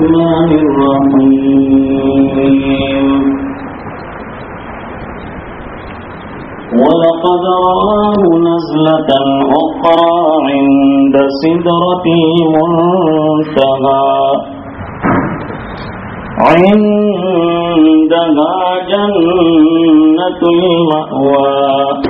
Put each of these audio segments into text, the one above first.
الرحمن الرحيم. ولقد رآه نزلة أخرى عند سدرة المنتهى. عندها جنة المأوى.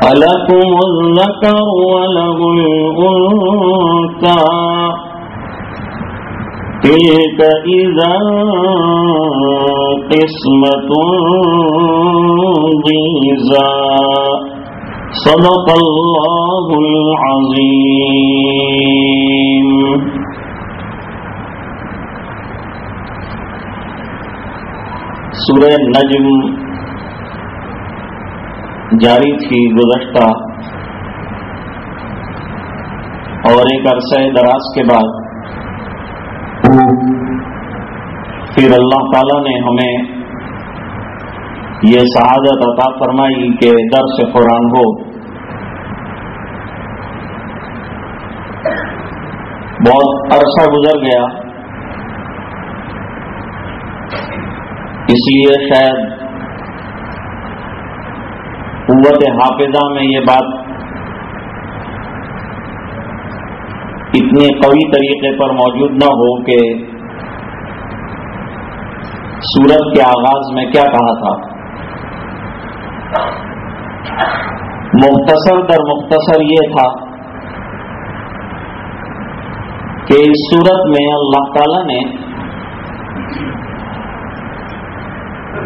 ألكم الذكر وله الأنثى. تلك إذا قسمة ضيزى. صدق الله العظيم. سورہ نجم جاری تھی، گزشتہ اور ایک عرصہ دراز کے بعد پھر اللہ تعالی نے ہمیں یہ سعادت عطا فرمائی کہ در سے قرآن ہو۔ بہت عرصہ گزر گیا۔ اس لیے شاید قوت حافظہ میں یہ بات اتنے قوی طریقے پر موجود نہ ہو کہ سورت کے آغاز میں کیا کہا تھا؟ مختصر در مختصر یہ تھا کہ اس صورت میں اللہ تعالی نے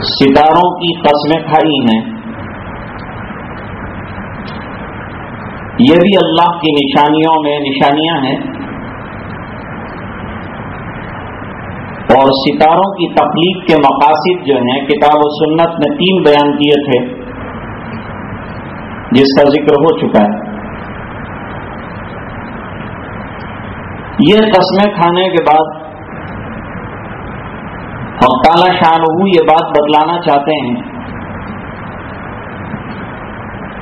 ستاروں کی قسمیں کھائی ہیں۔ یہ بھی اللہ کی نشانیوں میں نشانیاں ہیں اور ستاروں کی تخلیق کے مقاصد جو ہیں، کتاب و سنت میں تین بیان کیے تھے، جس کا ذکر ہو چکا ہے۔ یہ قسمیں کھانے کے بعد ہم تالا شان یہ بات بتلانا چاہتے ہیں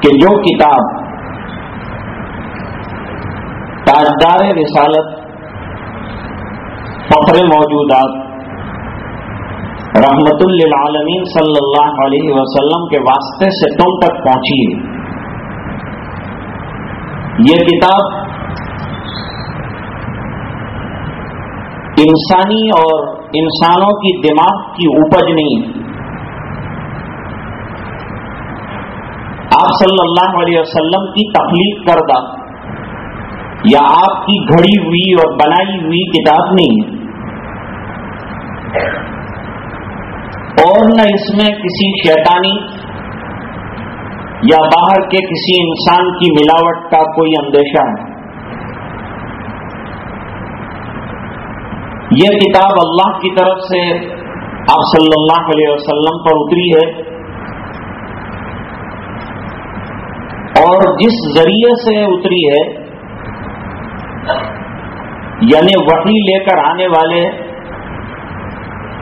کہ جو کتاب تاجدار رسالت فخر موجودات۔ رحمت للعالمین صلی اللہ علیہ وسلم کے واسطے سے تم تک پہنچی ہے۔ یہ کتاب انسانی اور انسانوں کی دماغ کی اپج نہیں۔ آپ صلی اللہ علیہ وسلم کی تخلیق کردہ یا آپ کی گھڑی ہوئی اور بنائی ہوئی کتاب نہیں. ہے اور نہ اس میں کسی شیطانی یا باہر کے کسی انسان کی ملاوٹ کا کوئی اندیشہ ہے. یہ کتاب اللہ کی طرف سے آپ صلی اللہ علیہ وسلم پر اتری ہے اور جس ذریعے سے اتری ہے یعنی وحی لے کر آنے والے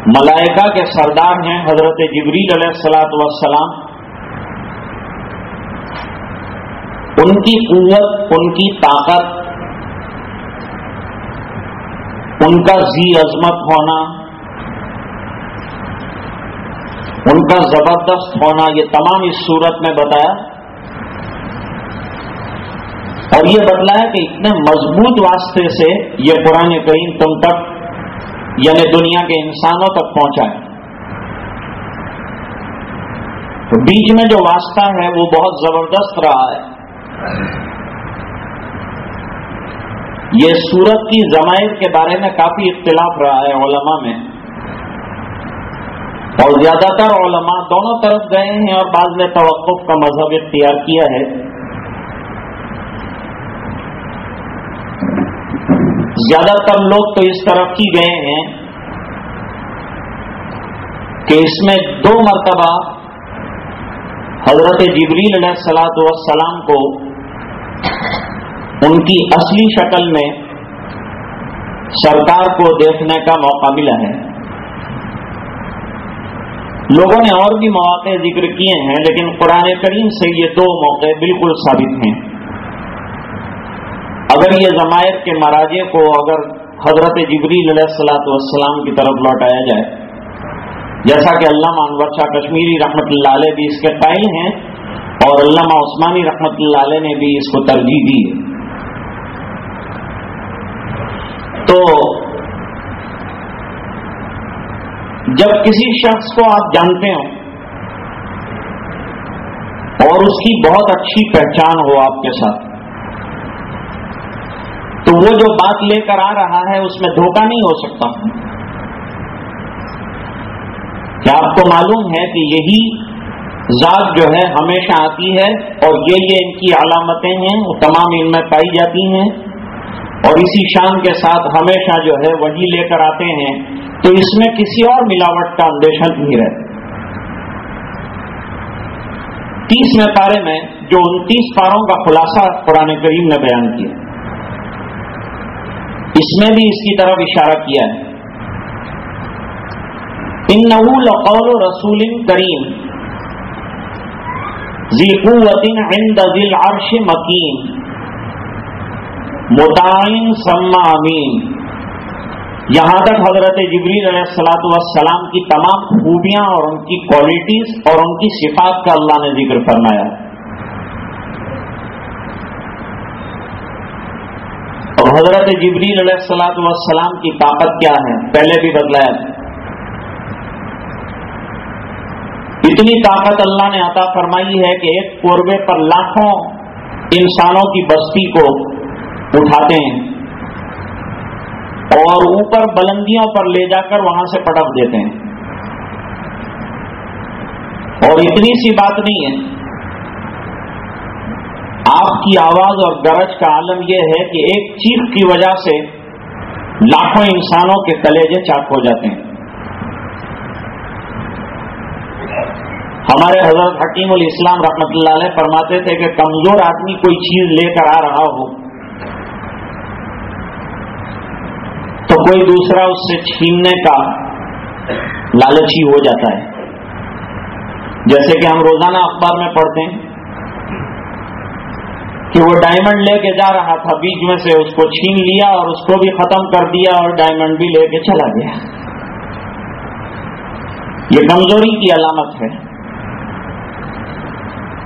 ملائکہ کے سردار ہیں حضرت جبریل علیہ السلاۃ والسلام۔ ان کی قوت، ان کی طاقت، ان کا زی عظمت ہونا، ان کا زبردست ہونا، یہ تمام اس صورت میں بتایا۔ اور یہ بتلایا کہ اتنے مضبوط واسطے سے یہ قرآن کریم تم تک یعنی دنیا کے انسانوں تک پہنچا ہے تو بیچ میں جو واسطہ ہے وہ بہت زبردست رہا ہے۔ یہ سورت کی ضمائر کے بارے میں کافی اختلاف رہا ہے علماء میں۔ اور زیادہ تر علماء دونوں طرف گئے ہیں اور بعض نے توقف کا مذہب اختیار کیا ہے۔ زیادہ تر لوگ تو اس طرف ہی گئے ہیں کہ اس میں دو مرتبہ حضرت جبریل علیہ السلاۃ والسلام کو ان کی اصلی شکل میں سرکار کو دیکھنے کا موقع ملا ہے۔ لوگوں نے اور بھی مواقع ذکر کیے ہیں، لیکن قرآن کریم سے یہ دو موقع بالکل ثابت ہیں۔ اگر یہ ضمائر کے مراجے کو اگر حضرت جبریل علیہ السلاۃ والسلام کی طرف لوٹایا جائے، جیسا کہ علامہ انور شاہ کشمیری رحمۃ اللہ علیہ بھی اس کے قائل ہیں اور علامہ عثمانی رحمۃ اللہ علیہ نے بھی اس کو ترجیح دی۔ ہے تو جب کسی شخص کو آپ جانتے ہو اور اس کی بہت اچھی پہچان ہو آپ کے ساتھ تو وہ جو بات لے کر آ رہا ہے اس میں دھوکہ نہیں ہو سکتا۔ کیا آپ کو معلوم ہے کہ یہی ذات جو ہے ہمیشہ آتی ہے اور یہ یہ ان کی علامتیں ہیں، وہ تمام ان میں پائی جاتی ہیں۔ اور اسی شان کے ساتھ ہمیشہ جو ہے وہی لے کر آتے ہیں۔ تو اس میں کسی اور ملاوٹ کا اندیشہ نہیں رہتا۔ تیسویں پارے میں جو انتیس پاروں کا خلاصہ قرآن کریم نے بیان کیا۔ اس میں بھی اس کی طرف اشارہ کیا ہے۔ ان نول رسول کریم۔ ذی قوت عند ذی العرش مکین۔ متعین سما امین یہاں تک حضرت جبریل علیہ السلاۃ والسلام کی تمام خوبیاں اور ان کی کوالٹیز اور ان کی صفات کا اللہ نے ذکر فرمایا۔ اور حضرت جبریل علیہ السلاۃ والسلام کی طاقت کیا ہے؟ پہلے بھی بدلایا اتنی طاقت اللہ نے عطا فرمائی ہے کہ ایک قربے پر لاکھوں انسانوں کی بستی کو اٹھاتے ہیں اور اوپر بلندیوں پر لے جا کر وہاں سے پٹک دیتے ہیں۔ اور اتنی سی بات نہیں ہے آپ کی آواز اور گرج کا عالم یہ ہے کہ ایک چیخ کی وجہ سے لاکھوں انسانوں کے کلیجے چاک ہو جاتے ہیں۔ ہمارے حضرت حکیم الاسلام رحمت اللہ علیہ فرماتے تھے کہ کمزور آدمی کوئی چیز لے کر آ رہا ہو تو کوئی دوسرا اس سے چھیننے کا لالچی ہو جاتا ہے۔ جیسے کہ ہم روزانہ اخبار میں پڑھتے ہیں کہ وہ ڈائمنڈ لے کے جا رہا تھا، بیچ میں سے اس کو چھین لیا اور اس کو بھی ختم کر دیا اور ڈائمنڈ بھی لے کے چلا گیا۔ یہ کمزوری کی علامت ہے۔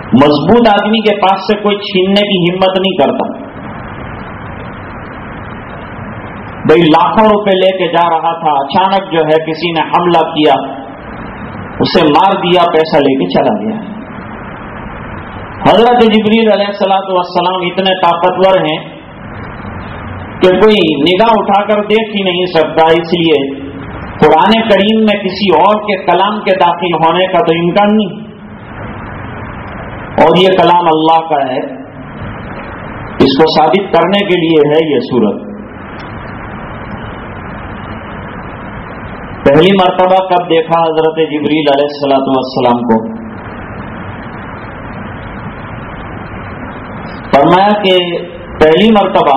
مضبوط آدمی کے پاس سے کوئی چھیننے کی ہمت نہیں کرتا۔ بھائی لاکھوں روپے لے کے جا رہا تھا، اچانک جو ہے کسی نے حملہ کیا، اسے مار دیا، پیسہ لے کے چلا گیا۔ حضرت جبریل علیہ السلاۃ والسلام اتنے طاقتور ہیں کہ کوئی نگاہ اٹھا کر دیکھ ہی نہیں سکتا، اس لیے قرآن کریم میں کسی اور کے کلام کے داخل ہونے کا تو امکان نہیں۔ اور یہ کلام اللہ کا ہے۔ اس کو ثابت کرنے کے لیے ہے یہ صورت پہلی مرتبہ کب دیکھا حضرت جبریل علیہ السلاۃ والسلام کو؟ فرمایا کہ پہلی مرتبہ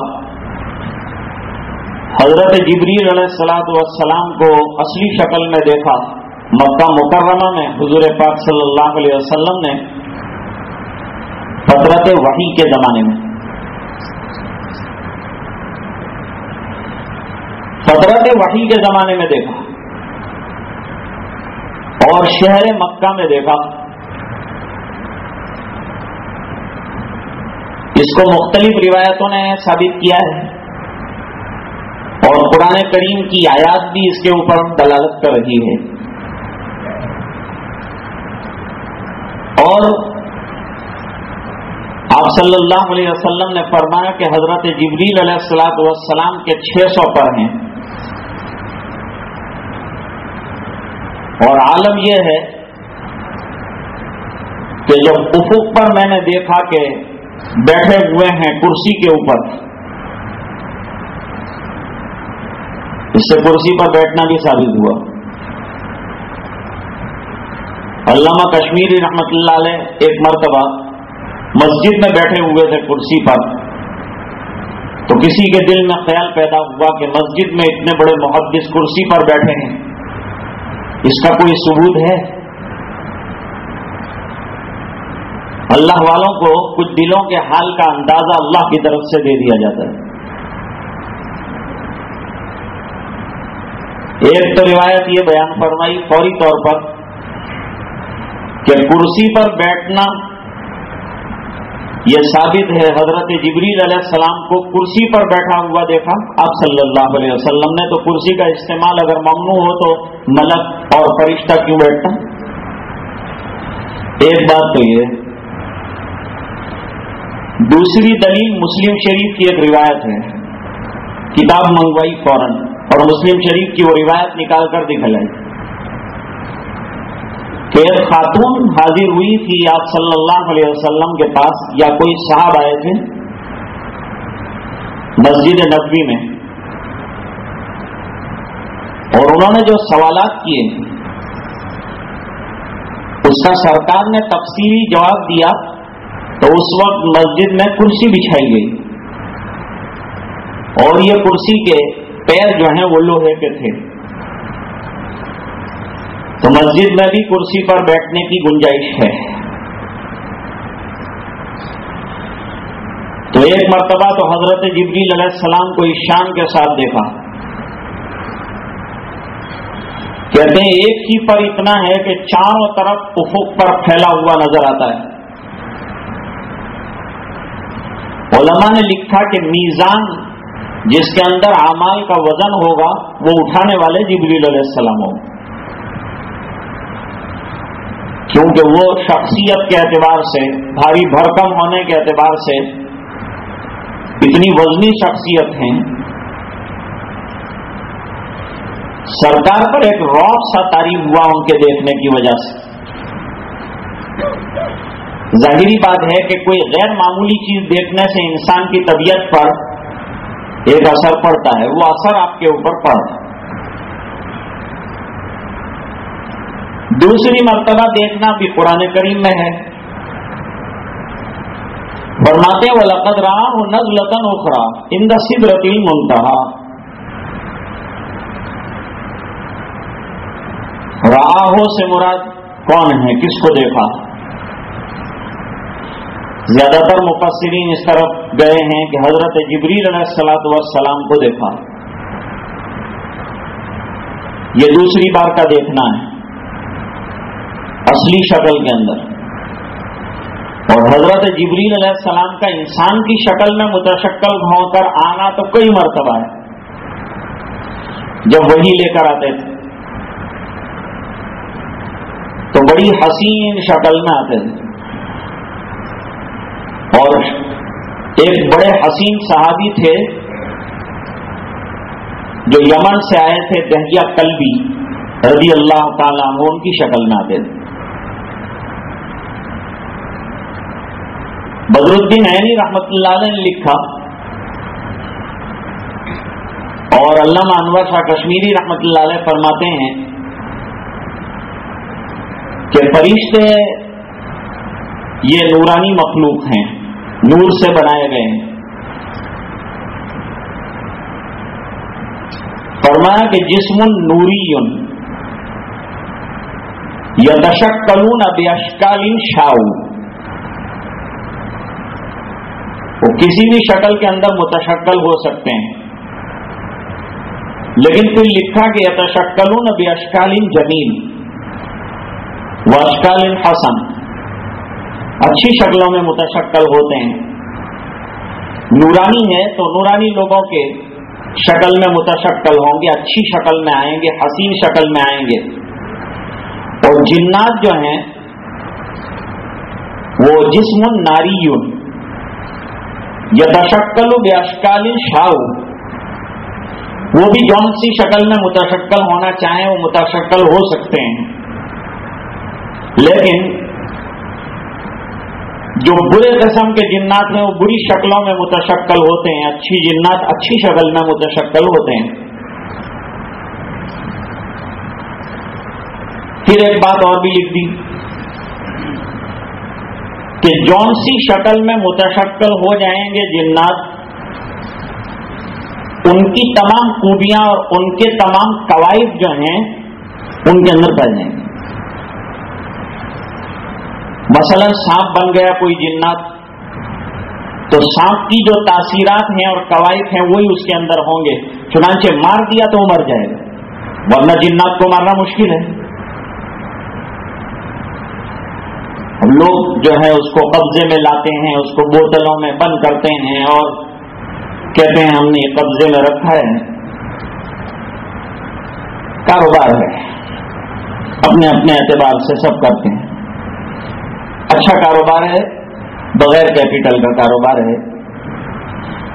حضرت جبریل علیہ السلاۃ والسلام کو اصلی شکل میں دیکھا، مکہ مکرمہ میں حضور پاک صلی اللہ علیہ وسلم نے فطرت وحی کے زمانے میں۔ فطرت وحی کے زمانے میں دیکھا اور شہر مکہ میں دیکھا۔ اس کو مختلف روایتوں نے ثابت کیا ہے۔ اور قرآن کریم کی آیات بھی اس کے اوپر دلالت کر رہی ہے۔ اور آپ صلی اللہ علیہ وسلم نے فرمایا کہ حضرت جبریل علیہ السلاۃ والسلام کے چھ سو پر ہیں۔ اور عالم یہ ہے کہ جب افق پر میں نے دیکھا کہ بیٹھے ہوئے ہیں کرسی کے اوپر۔ اس سے کرسی پر بیٹھنا بھی ثابت ہوا۔ علامہ کشمیری رحمت اللہ علیہ ایک مرتبہ مسجد میں بیٹھے ہوئے تھے کرسی پر۔ تو کسی کے دل میں خیال پیدا ہوا کہ مسجد میں اتنے بڑے محدث کرسی پر بیٹھے ہیں۔ اس کا کوئی ثبوت ہے؟ اللہ والوں کو کچھ دلوں کے حال کا اندازہ اللہ کی طرف سے دے دیا جاتا ہے۔ ایک تو روایت یہ بیان فرمائی فوری طور پر کہ کرسی پر بیٹھنا یہ ثابت ہے، حضرت جبریل علیہ السلام کو کرسی پر بیٹھا ہوا دیکھا۔ آپ صلی اللہ علیہ وسلم نے تو کرسی کا استعمال اگر ممنوع ہو تو ملک اور فرشتہ کیوں بیٹھتا؟ ایک بات تو یہ دوسری دلیل مسلم شریف کی ایک روایت ہے۔ کتاب منگوائی فوراً اور مسلم شریف کی وہ روایت نکال کر دکھلائی۔ کہ ایک خاتون حاضر ہوئی تھی آپ صلی اللہ علیہ وسلم کے پاس یا کوئی صاحب آئے تھے مسجد نبوی میں۔ اور انہوں نے جو سوالات کیے، اس کا سرکار نے تفصیلی جواب دیا۔ تو اس وقت مسجد میں کرسی بچھائی گئی۔ اور یہ کرسی کے پیر جو ہیں وہ لوہے کے تھے۔ تو مسجد میں بھی کرسی پر بیٹھنے کی گنجائش ہے۔ تو ایک مرتبہ تو حضرت جبریل علیہ السلام کو ایشان کے ساتھ دیکھا۔ کہتے ہیں ایک ہی پر اتنا ہے کہ چاروں طرف افق پر پھیلا ہوا نظر آتا ہے۔ علماء نے لکھا کہ میزان جس کے اندر اعمال کا وزن ہوگا، وہ اٹھانے والے جبریل علیہ السلام ہوں۔ کیونکہ وہ شخصیت کے اعتبار سے، بھاری بھرکم ہونے کے اعتبار سے اتنی وزنی شخصیت ہیں۔ سرکار پر ایک روب سا تاریخ ہوا ان کے دیکھنے کی وجہ سے۔ ظاہری بات ہے کہ کوئی غیر معمولی چیز دیکھنے سے انسان کی طبیعت پر ایک اثر پڑتا ہے، وہ اثر آپ کے اوپر پڑتا دوسری مرتبہ دیکھنا بھی قرآن کریم میں ہے۔ برماتے والا قدرا وہ نز لطن اخرا ان دا سد رتیل منتہا راہو سے مراد کون ہے؟ کس کو دیکھا؟ زیادہ تر مفسرین اس طرف گئے ہیں کہ حضرت جبریل علیہ السلاط والسلام کو دیکھا۔ یہ دوسری بار کا دیکھنا ہے۔ اصلی شکل کے اندر۔ اور حضرت جبریل علیہ السلام کا انسان کی شکل میں متشکل ہو کر آنا تو کئی مرتبہ ہے۔ جب وہی لے کر آتے تھے۔ تو بڑی حسین شکل میں آتے تھے۔ اور ایک بڑے حسین صحابی تھے جو یمن سے آئے تھے دہیا کلبی رضی اللہ تعالیٰ عنہ، ان کی شکل میں آتے تھے بدر الدین عینی رحمت اللہ علیہ نے لکھا، اور علامہ انور شاہ کشمیری رحمت اللہ علیہ فرماتے ہیں کہ فرشتے یہ نورانی مخلوق ہیں۔ نور سے بنائے گئے ہیں۔ فرمایا کہ جسم نوری یا دشک کلون اب اشکالین شاؤ وہ کسی بھی شکل کے اندر متشکل ہو سکتے ہیں۔ لیکن پھر لکھا کہ یتشکلون اب اشکالین جمیل۔ و اشکالین حسن۔ اچھی شکلوں میں متشکل ہوتے ہیں۔ نورانی ہے تو نورانی لوگوں کے شکل میں متشکل ہوں گے، اچھی شکل میں آئیں گے، حسین شکل میں آئیں گے۔ اور جنات جو ہیں، وہ جسم ناری یا تشکل بے اشکال شاہ۔ وہ بھی جون سی شکل میں متشکل ہونا چاہیں، وہ متشکل ہو سکتے ہیں۔ لیکن جو برے قسم کے جنات ہیں، وہ بری شکلوں میں متشکل ہوتے ہیں، اچھی جنات اچھی شکل میں متشکل ہوتے ہیں۔ پھر ایک بات اور بھی لکھ دی کہ جون سی شکل میں متشکل ہو جائیں گے جنات، ان کی تمام خوبیاں اور ان کے تمام قوائف جو ہیں، ان کے اندر پڑ جائیں گے۔ مثلا سانپ بن گیا کوئی جنات، تو سانپ کی جو تاثیرات ہیں اور قواعد ہیں وہی اس کے اندر ہوں گے، چنانچہ مار دیا تو وہ مر جائے گا۔ ورنہ جنات کو مارنا مشکل ہے۔ لوگ جو ہے اس کو قبضے میں لاتے ہیں، اس کو بوتلوں میں بند کرتے ہیں اور کہتے ہیں ہم نے یہ قبضے میں رکھا ہے۔ کاروبار ہے۔ اپنے اپنے اعتبار سے سب کرتے ہیں۔ اچھا کاروبار ہے، بغیر کیپٹل کا کاروبار ہے۔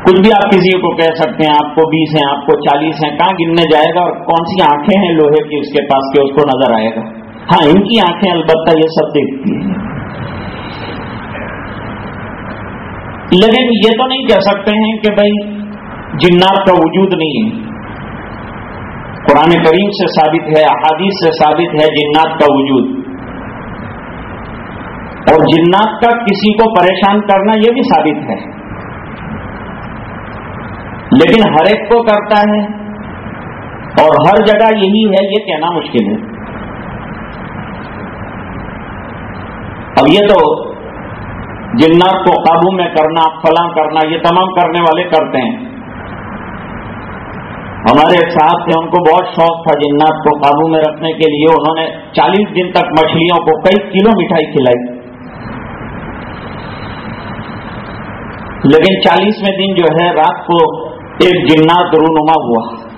کچھ بھی آپ کسی کو کہہ سکتے ہیں، آپ کو بیس ہیں، آپ کو چالیس ہیں، کہاں گننے جائے گا اور کون سی آنکھیں ہیں لوہے کی اس کے پاس کہ اس کو نظر آئے گا؟ ہاں ان کی آنکھیں البتہ یہ سب دیکھتی ہیں۔ لیکن یہ تو نہیں کہہ سکتے ہیں کہ بھائی جنات کا وجود نہیں ہے۔ قرآن کریم سے ثابت ہے، احادیث سے ثابت ہے جنات کا وجود۔ اور جنات کا کسی کو پریشان کرنا یہ بھی ثابت ہے۔ لیکن ہر ایک کو کرتا ہے اور ہر جگہ یہی ہے، یہ کہنا مشکل ہے۔ اب یہ تو جنات کو قابو میں کرنا، فلاں کرنا، یہ تمام کرنے والے کرتے ہیں۔ ہمارے ایک صاحب تھے، ان کو بہت شوق تھا جنات کو قابو میں رکھنے کے لیے۔ انہوں نے چالیس دن تک مچھلیوں کو کئی کلو مٹھائی کھلائی۔ لیکن چالیسویں دن جو ہے رات کو ایک جنات رونما ہوا۔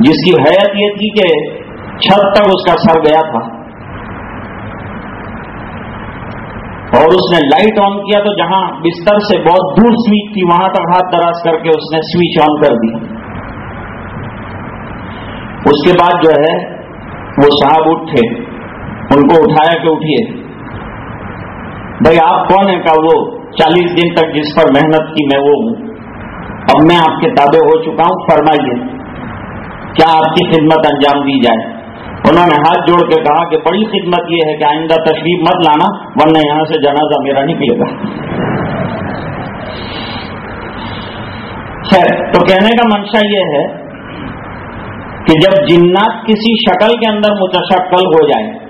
جس کی حیت یہ تھی کہ چھت تک اس کا سر گیا تھا۔ اور اس نے لائٹ آن کیا تو جہاں بستر سے بہت دور سویچ تھی، وہاں تک ہاتھ دراز کر کے اس نے سوئچ آن کر دی۔ اس کے بعد جو ہے وہ صاحب اٹھے۔ ان کو اٹھایا کہ اٹھیے۔ بھائی، آپ کون ہیں؟ کا وہ چالیس دن تک جس پر محنت کی میں وہ ہوں، اب میں آپ کے تابع ہو چکا ہوں، فرمائیے، کیا آپ کی خدمت انجام دی جائے؟ انہوں نے ہاتھ جوڑ کے کہا کہ بڑی خدمت یہ ہے کہ آئندہ تشریف مت لانا، ورنہ یہاں سے جنازہ میرا نکلے گا۔ خیر، تو کہنے کا منشا یہ ہے کہ جب جنات کسی شکل کے اندر متشکل ہو جائے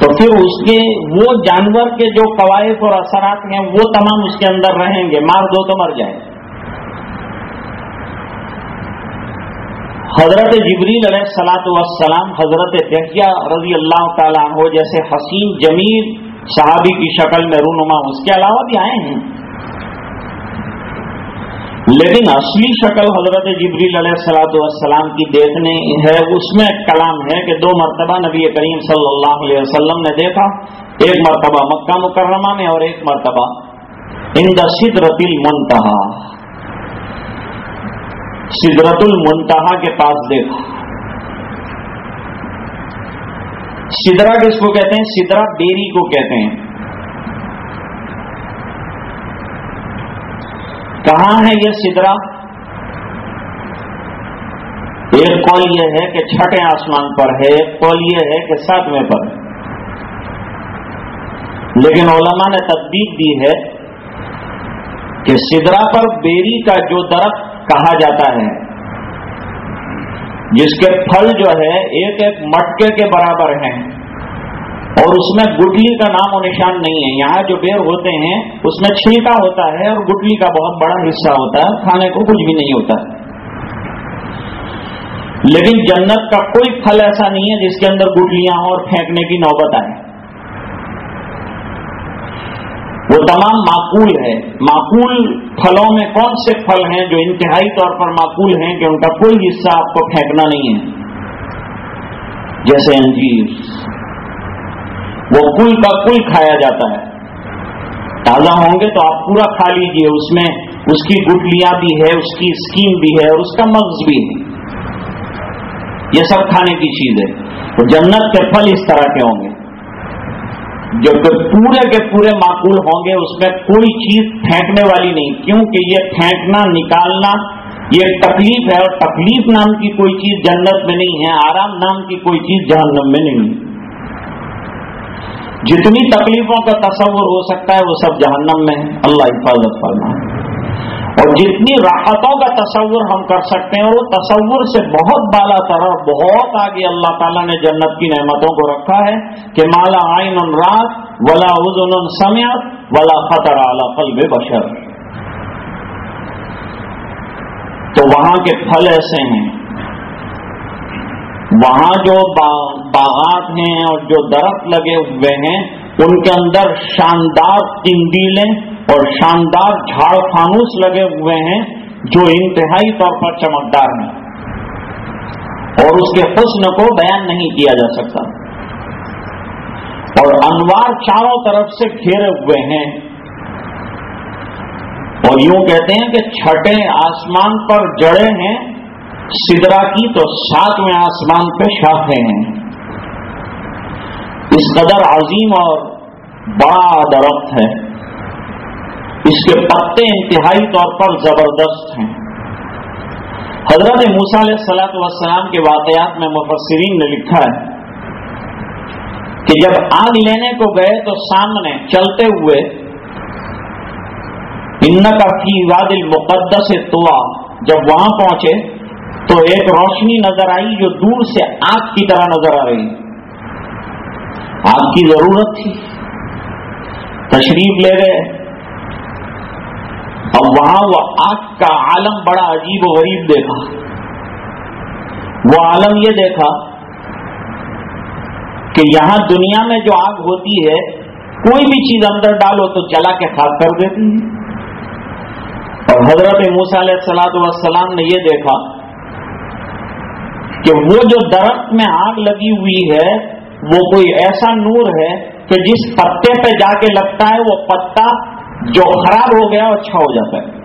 تو پھر اس کے وہ جانور کے جو قوائف اور اثرات ہیں، وہ تمام اس کے اندر رہیں گے۔ مار دو تو مر جائے حضرت جبریل علیہ السلاۃ وسلام حضرت دہیا رضی اللہ تعالیٰ عنہ جیسے حسین جمیل صحابی کی شکل میں رونما، اس کے علاوہ بھی آئے ہیں۔ لیکن اصلی شکل حضرت جبریل علیہ السلاۃ والسلام کی دیکھنے ہے، اس میں کلام ہے کہ دو مرتبہ نبی کریم صلی اللہ علیہ وسلم نے دیکھا، ایک مرتبہ مکہ مکرمہ میں اور ایک مرتبہ ان دا سدرت المنتہا۔ سدرت المنتہا کے پاس دیکھا۔ سدرا کس کو کہتے ہیں؟ سدرا بیری کو کہتے ہیں۔ کہاں ہے یہ سدرا؟ ایک قول یہ ہے کہ چھٹے آسمان پر ہے، ایک قول یہ ہے کہ ساتویں پر لیکن علماء نے تصدیق دی ہے کہ سدرا پر بیری کا جو درخت کہا جاتا ہے، جس کے پھل جو ہے، ایک ایک مٹکے کے برابر ہیں۔ اور اس میں گٹلی کا نام و نشان نہیں ہے۔ یہاں جو بیر ہوتے ہیں، اس میں چھلکا ہوتا ہے اور گٹلی کا بہت بڑا حصہ ہوتا ہے، کھانے کو کچھ بھی نہیں ہوتا۔ لیکن جنت کا کوئی پھل ایسا نہیں ہے جس کے اندر گٹلیاں ہوں اور پھینکنے کی نوبت آئے۔ وہ تمام معقول ہے۔ معقول پھلوں میں کون سے پھل ہیں جو انتہائی طور پر معقول ہیں کہ ان کا کوئی حصہ آپ کو پھینکنا نہیں ہے؟ جیسے انجیر۔ وہ کل کا کل کھایا جاتا ہے۔ تازہ ہوں گے تو آپ پورا کھا لیجیے۔ اس میں اس کی گٹلیاں بھی ہے، اس کی اسکیم بھی ہے اور اس کا مغز بھی ہے۔ یہ سب کھانے کی چیز ہے۔ تو جنت کے پھل اس طرح کے ہوں گے۔ جو پورے کے پورے معقول ہوں گے، اس میں کوئی چیز پھینکنے والی نہیں، کیونکہ یہ پھینکنا، نکالنا، یہ تکلیف ہے اور تکلیف نام کی کوئی چیز جنت میں نہیں ہے، آرام نام کی کوئی چیز جہنم میں نہیں۔ جتنی تکلیفوں کا تصور ہو سکتا ہے وہ سب جہنم میں ہے اللہ حفاظت فرما۔ اور جتنی راحتوں کا تصور ہم کر سکتے ہیں، وہ تصور سے بہت بالا تر اور بہت آگے اللہ تعالیٰ نے جنت کی نعمتوں کو رکھا ہے کہ مالا آئین رات، ولا ازن سمیت ولا خطر اعلی قلب بشر۔ تو وہاں کے پھل ایسے ہیں۔ وہاں جو باغات ہیں اور جو درخت لگے ہوئے ہیں، ان کے اندر شاندار تندیلیں اور شاندار جھاڑ فانوس لگے ہوئے ہیں، جو انتہائی طور پر چمکدار ہیں۔ اور اس کے حسن کو بیان نہیں کیا جا سکتا۔ اور انوار چاروں طرف سے گھیرے ہوئے ہیں۔ اور یوں کہتے ہیں کہ چھٹے آسمان پر جڑے ہیں سدرا کی تو ساتویں آسمان پہ شاخیں ہیں۔ اس قدر عظیم اور بڑا درخت ہے۔ اس کے پتے انتہائی طور پر زبردست ہیں۔ حضرت موسا علیہ السلاۃ والسلام کے واقعات میں مفسرین نے لکھا ہے کہ جب آگ لینے کو گئے تو سامنے چلتے ہوئے ان کا فی واد المقدس توا جب وہاں پہنچے تو ایک روشنی نظر آئی جو دور سے آگ کی طرح نظر آ رہی آگ کی ضرورت تھی۔ تشریف لے گئے۔ اب وہاں وہ آگ کا عالم بڑا عجیب و غریب دیکھا۔ وہ عالم یہ دیکھا کہ یہاں دنیا میں جو آگ ہوتی ہے، کوئی بھی چیز اندر ڈالو تو جلا کے خاک کر دیتی ہے۔ اور حضرت موسا علیہ السلاۃ والسلام نے یہ دیکھا کہ وہ جو درخت میں آگ لگی ہوئی ہے، وہ کوئی ایسا نور ہے کہ جس پتے پہ جا کے لگتا ہے، وہ پتا جو خراب ہو گیا اچھا ہو جاتا ہے۔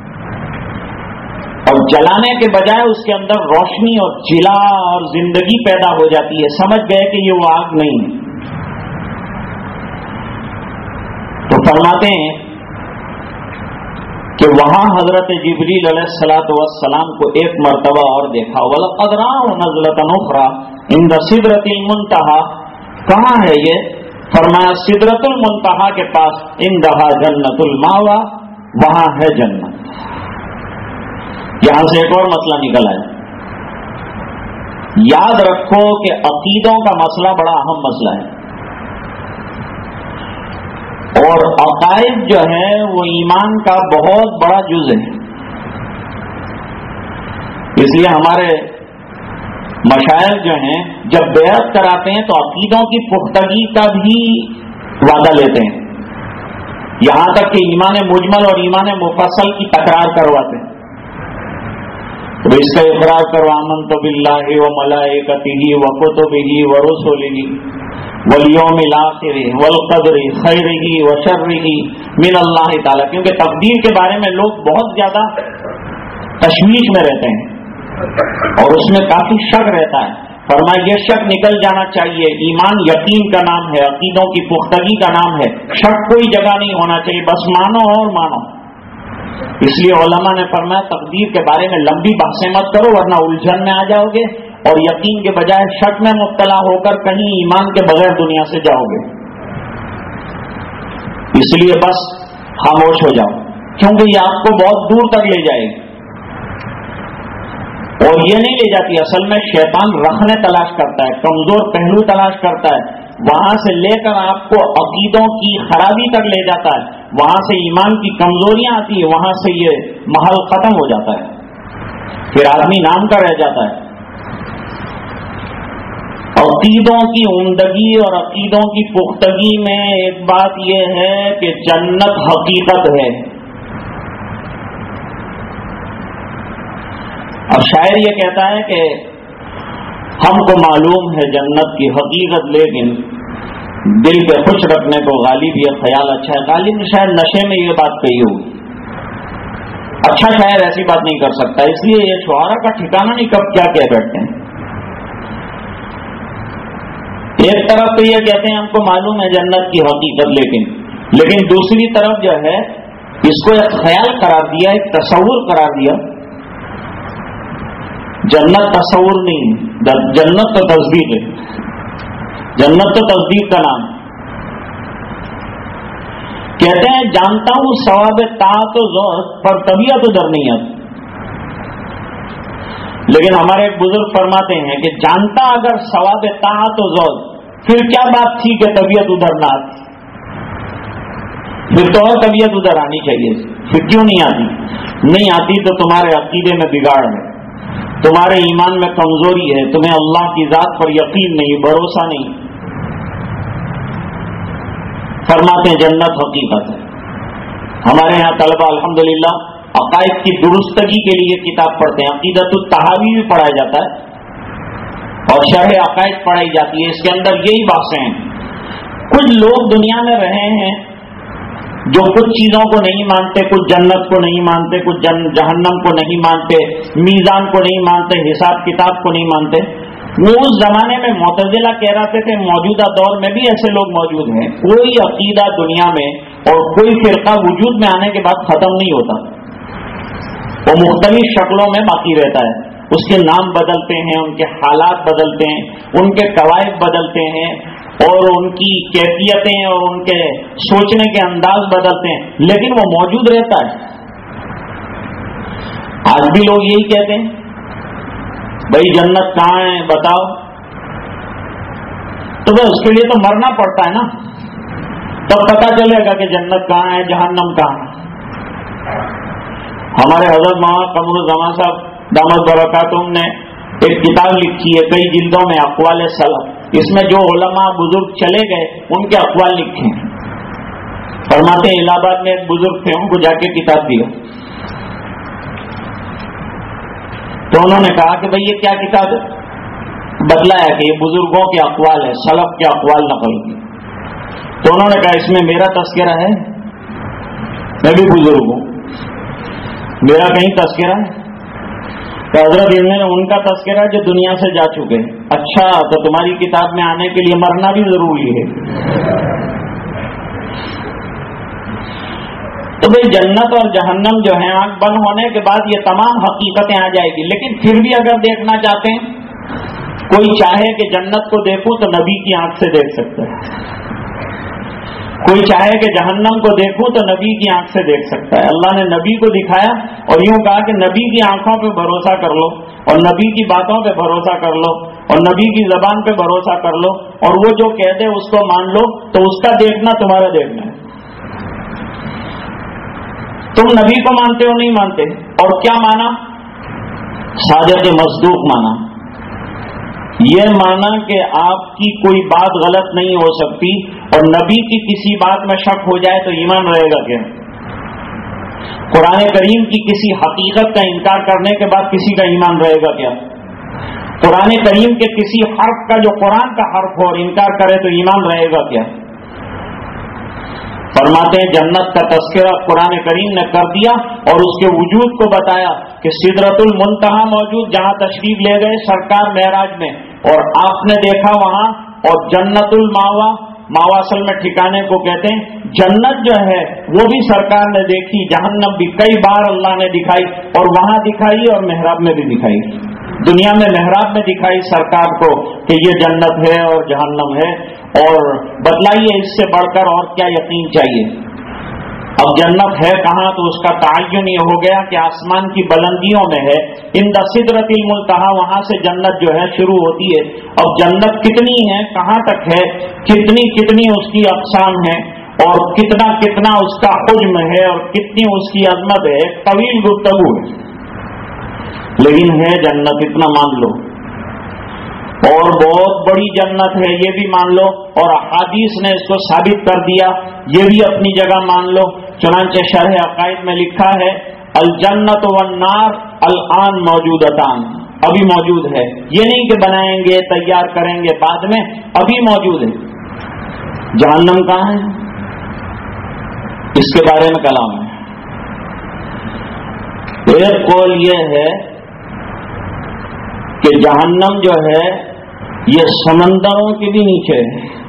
اور جلانے کے بجائے اس کے اندر روشنی اور جلا اور زندگی پیدا ہو جاتی ہے۔ سمجھ گئے کہ یہ وہ آگ نہیں ہے۔ تو فرماتے ہیں کہ وہاں حضرت جبریل علیہ السلاۃ والسلام کو ایک مرتبہ اور دیکھا والا نزلت نخرا ان سدرت المنتہا کہاں ہے یہ؟ فرمایا سدرت المنتہا کے پاس ان دہا جنت الماوا وہاں ہے جنت۔ یہاں سے ایک اور مسئلہ نکل آئے یاد رکھو کہ عقیدوں کا مسئلہ بڑا اہم مسئلہ ہے۔ اور عقائد جو ہے وہ ایمان کا بہت بڑا جز ہے۔ اس لیے ہمارے مشاعر جو ہیں، جب بیعت کراتے ہیں تو عقیدوں کی پختگی کا بھی وعدہ لیتے ہیں۔ یہاں تک کہ ایمان مجمل اور ایمان مفصل کی تکرار کرواتے ہیں۔ اس کا اقرار کرو امن تو بلّہ و ملائے کتی و کتبی و رسولی ولیوم الاخر والقدر خیرہی وشرہی من اللہ تعالیٰ۔ کیونکہ تقدیر کے بارے میں لوگ بہت زیادہ تشویش میں رہتے ہیں اور اس میں کافی شک رہتا ہے۔ فرما یہ شک نکل جانا چاہیے۔ ایمان یقین کا نام ہے، عقیدوں کی پختگی کا نام ہے۔ شک کوئی جگہ نہیں ہونا چاہیے، بس مانو اور مانو۔ اس لیے علماء نے فرمایا تقدیر کے بارے میں لمبی بحثیں مت کرو ورنہ الجھن میں آ جاؤ گے اور یقین کے بجائے شک میں مبتلا ہو کر کہیں ایمان کے بغیر دنیا سے جاؤ گے۔ اس لیے بس خاموش ہو جاؤ، کیونکہ یہ آپ کو بہت دور تک لے جائے گی۔ اور یہ نہیں لے جاتی، اصل میں شیطان رکھنے تلاش کرتا ہے، کمزور پہلو تلاش کرتا ہے۔ وہاں سے لے کر آپ کو عقیدوں کی خرابی تک لے جاتا ہے۔ وہاں سے ایمان کی کمزوریاں آتی ہیں، وہاں سے یہ محل ختم ہو جاتا ہے۔ پھر آدمی نام کا رہ جاتا ہے۔ عقیدوں کی عمدگی اور عقیدوں کی پختگی میں ایک بات یہ ہے کہ جنت حقیقت ہے۔ اب شاعر یہ کہتا ہے کہ ہم کو معلوم ہے جنت کی حقیقت، لیکن دل پہ خوش رکھنے کو غالب یہ خیال اچھا ہے۔ غالب شاید نشے میں یہ بات کہی ہوگی۔ اچھا شاعر ایسی بات نہیں کر سکتا۔ اس لیے یہ شعرا کا ٹھکانا نہیں، کب کیا کہہ بیٹھتے ہیں۔ ایک طرف تو یہ کہتے ہیں ہم کو معلوم ہے جنت کی حقیقت، لیکن لیکن دوسری طرف جو ہے، اس کو ایک خیال قرار دیا، ایک تصور قرار دیا۔ جنت تصور نہیں جنت تو تصدیق ہے۔ جنت تو تصدیق کا نام۔ کہتے ہیں، جانتا ہوں ثواب تا تو پر طبیعت ادھر نہیں آتی لیکن ہمارے بزرگ فرماتے ہیں کہ جانتا اگر ثواب تا تو زور پھر کیا بات تھی کہ طبیعت ادھر نہ آتی۔ پھر تو اور طبیعت ادھر آنی چاہیے۔ پھر کیوں نہیں آتی؟ نہیں آتی تو تمہارے عقیدے میں بگاڑ ہے۔ تمہارے ایمان میں کمزوری ہے، تمہیں اللہ کی ذات پر یقین نہیں، بھروسہ نہیں۔ فرماتے جنت حقیقت ہے۔ ہمارے یہاں طلبہ الحمدللہ عقائد کی درستگی کے لیے کتاب پڑھتے ہیں عقیدت التحاوی بھی پڑھایا جاتا ہے اور شرح عقائد پڑھائی جاتی ہے۔ اس کے اندر یہی باتیں ہیں۔ کچھ لوگ دنیا میں رہے ہیں جو کچھ چیزوں کو نہیں مانتے، کچھ جنت کو نہیں مانتے، کچھ جہنم کو نہیں مانتے، میزان کو نہیں مانتے، حساب کتاب کو نہیں مانتے۔ وہ اس زمانے میں معتزلہ کہہ رہے تھے، موجودہ دور میں بھی ایسے لوگ موجود ہیں۔ کوئی عقیدہ دنیا میں اور کوئی فرقہ وجود میں آنے کے بعد ختم نہیں ہوتا۔ وہ مختلف شکلوں میں باقی رہتا ہے۔ اس کے نام بدلتے ہیں، ان کے حالات بدلتے ہیں، ان کے قواعد بدلتے ہیں۔ اور ان کی کیفیتیں اور ان کے سوچنے کے انداز بدلتے ہیں، لیکن وہ موجود رہتا ہے۔ آج بھی لوگ یہی کہتے ہیں، بھائی جنت کہاں ہے، بتاؤ۔ تو بھائی اس کے لیے تو مرنا پڑتا ہے نا۔ تب پتا چلے گا کہ جنت کہاں ہے، جہنم کہاں ہے۔ ہمارے حضرت ماں قمر الزمان صاحب دامد برکاتم نے ایک کتاب لکھی ہے، کئی جلدوں میں، اقوال سلف۔ اس میں جو علماء بزرگ چلے گئے، ان کے اقوال لکھے ہیں۔ فرماتے ہیں، الہ آباد میں ایک بزرگ تھے، ان کو جا کے کتاب دیا تو انہوں نے کہا کہ بھائی، یہ کیا کتاب ہے؟ بدلایا کہ یہ بزرگوں کے اقوال ہے سلف کے اقوال نقل کی تو انہوں نے کہا، اس میں میرا تذکرہ ہے، میں بھی بزرگ ہوں۔ میرا کہیں تذکرہ ہے؟ تو حضرت نے ان کا تذکرہ جو دنیا سے جا چکے اچھا تو تمہاری کتاب میں آنے کے لیے مرنا بھی ضروری ہے۔ تو بھائی، جنت اور جہنم جو ہے آنکھ بند ہونے کے بعد یہ تمام حقیقتیں آ جائے گی۔ لیکن پھر بھی اگر دیکھنا چاہتے ہیں، کوئی چاہے کہ جنت کو دیکھوں تو نبی کی آنکھ سے دیکھ سکتے ہیں کوئی چاہے کہ جہنم کو دیکھوں تو نبی کی آنکھ سے دیکھ سکتا ہے۔ اللہ نے نبی کو دکھایا اور یوں کہا کہ نبی کی آنکھوں پہ بھروسہ کر لو اور نبی کی باتوں پہ بھروسہ کر لو اور نبی کی زبان پہ بھروسہ کر لو اور وہ جو کہہ دے اس کو مان لو تو اس کا دیکھنا تمہارا دیکھنا ہے۔ تم نبی کو مانتے ہو نہیں مانتے اور کیا مانا؟ ساجر مزدور مانا۔ یہ مانا کہ آپ کی کوئی بات غلط نہیں ہو سکتی اور نبی کی کسی بات میں شک ہو جائے تو ایمان رہے گا کیا؟ قرآن کریم کی کسی حقیقت کا انکار کرنے کے بعد کسی کا ایمان رہے گا کیا؟ قرآن کریم کے کسی حرف کا جو قرآن کا حرف ہو اور انکار کرے تو ایمان رہے گا کیا؟ فرماتے ہیں، جنت کا تذکرہ قرآن کریم نے کر دیا اور اس کے وجود کو بتایا کہ سدرت المنتہا موجود، جہاں تشریف لے گئے سرکار معراج میں۔ اور آپ نے دیکھا وہاں اور جنت الماوا ماواسل میں ٹھکانے کو کہتے ہیں۔ جنت جو ہے، وہ بھی سرکار نے دیکھی، جہنم بھی کئی بار اللہ نے دکھائی اور وہاں دکھائی اور محراب میں بھی دکھائی۔ دنیا میں محراب میں دکھائی سرکار کو کہ یہ جنت ہے اور جہنم ہے۔ اور بتلائیے اس سے بڑھ کر اور کیا یقین چاہیے؟ اب جنت ہے کہاں تو اس کا تعین یہ ہو گیا کہ آسمان کی بلندیوں میں ہے۔ ان دسرت الملتہا وہاں سے جنت جو ہے شروع ہوتی ہے۔ اب جنت کتنی ہے، کہاں تک ہے؟ کتنی کتنی اس کی اقسام ہے اور کتنا کتنا اس کا حجم ہے اور کتنی اس کی عظمت ہے۔ طویل گفتگو ہے۔ لیکن ہے جنت اتنا مان لو۔ اور بہت بڑی جنت ہے، یہ بھی مان لو۔ اور حادیث نے اس کو ثابت کر دیا، یہ بھی اپنی جگہ مان لو۔ چنانچہ شرح عقائد میں لکھا ہے، الجنت و نار الان موجود ابھی موجود ہے۔ یہ نہیں کہ بنائیں گے، تیار کریں گے بعد میں، ابھی موجود ہے۔ جہنم کہاں ہے؟ اس کے بارے میں کلام ہے۔ ایک قول یہ ہے کہ جہنم جو ہے یہ سمندروں کے بھی نیچے ہے۔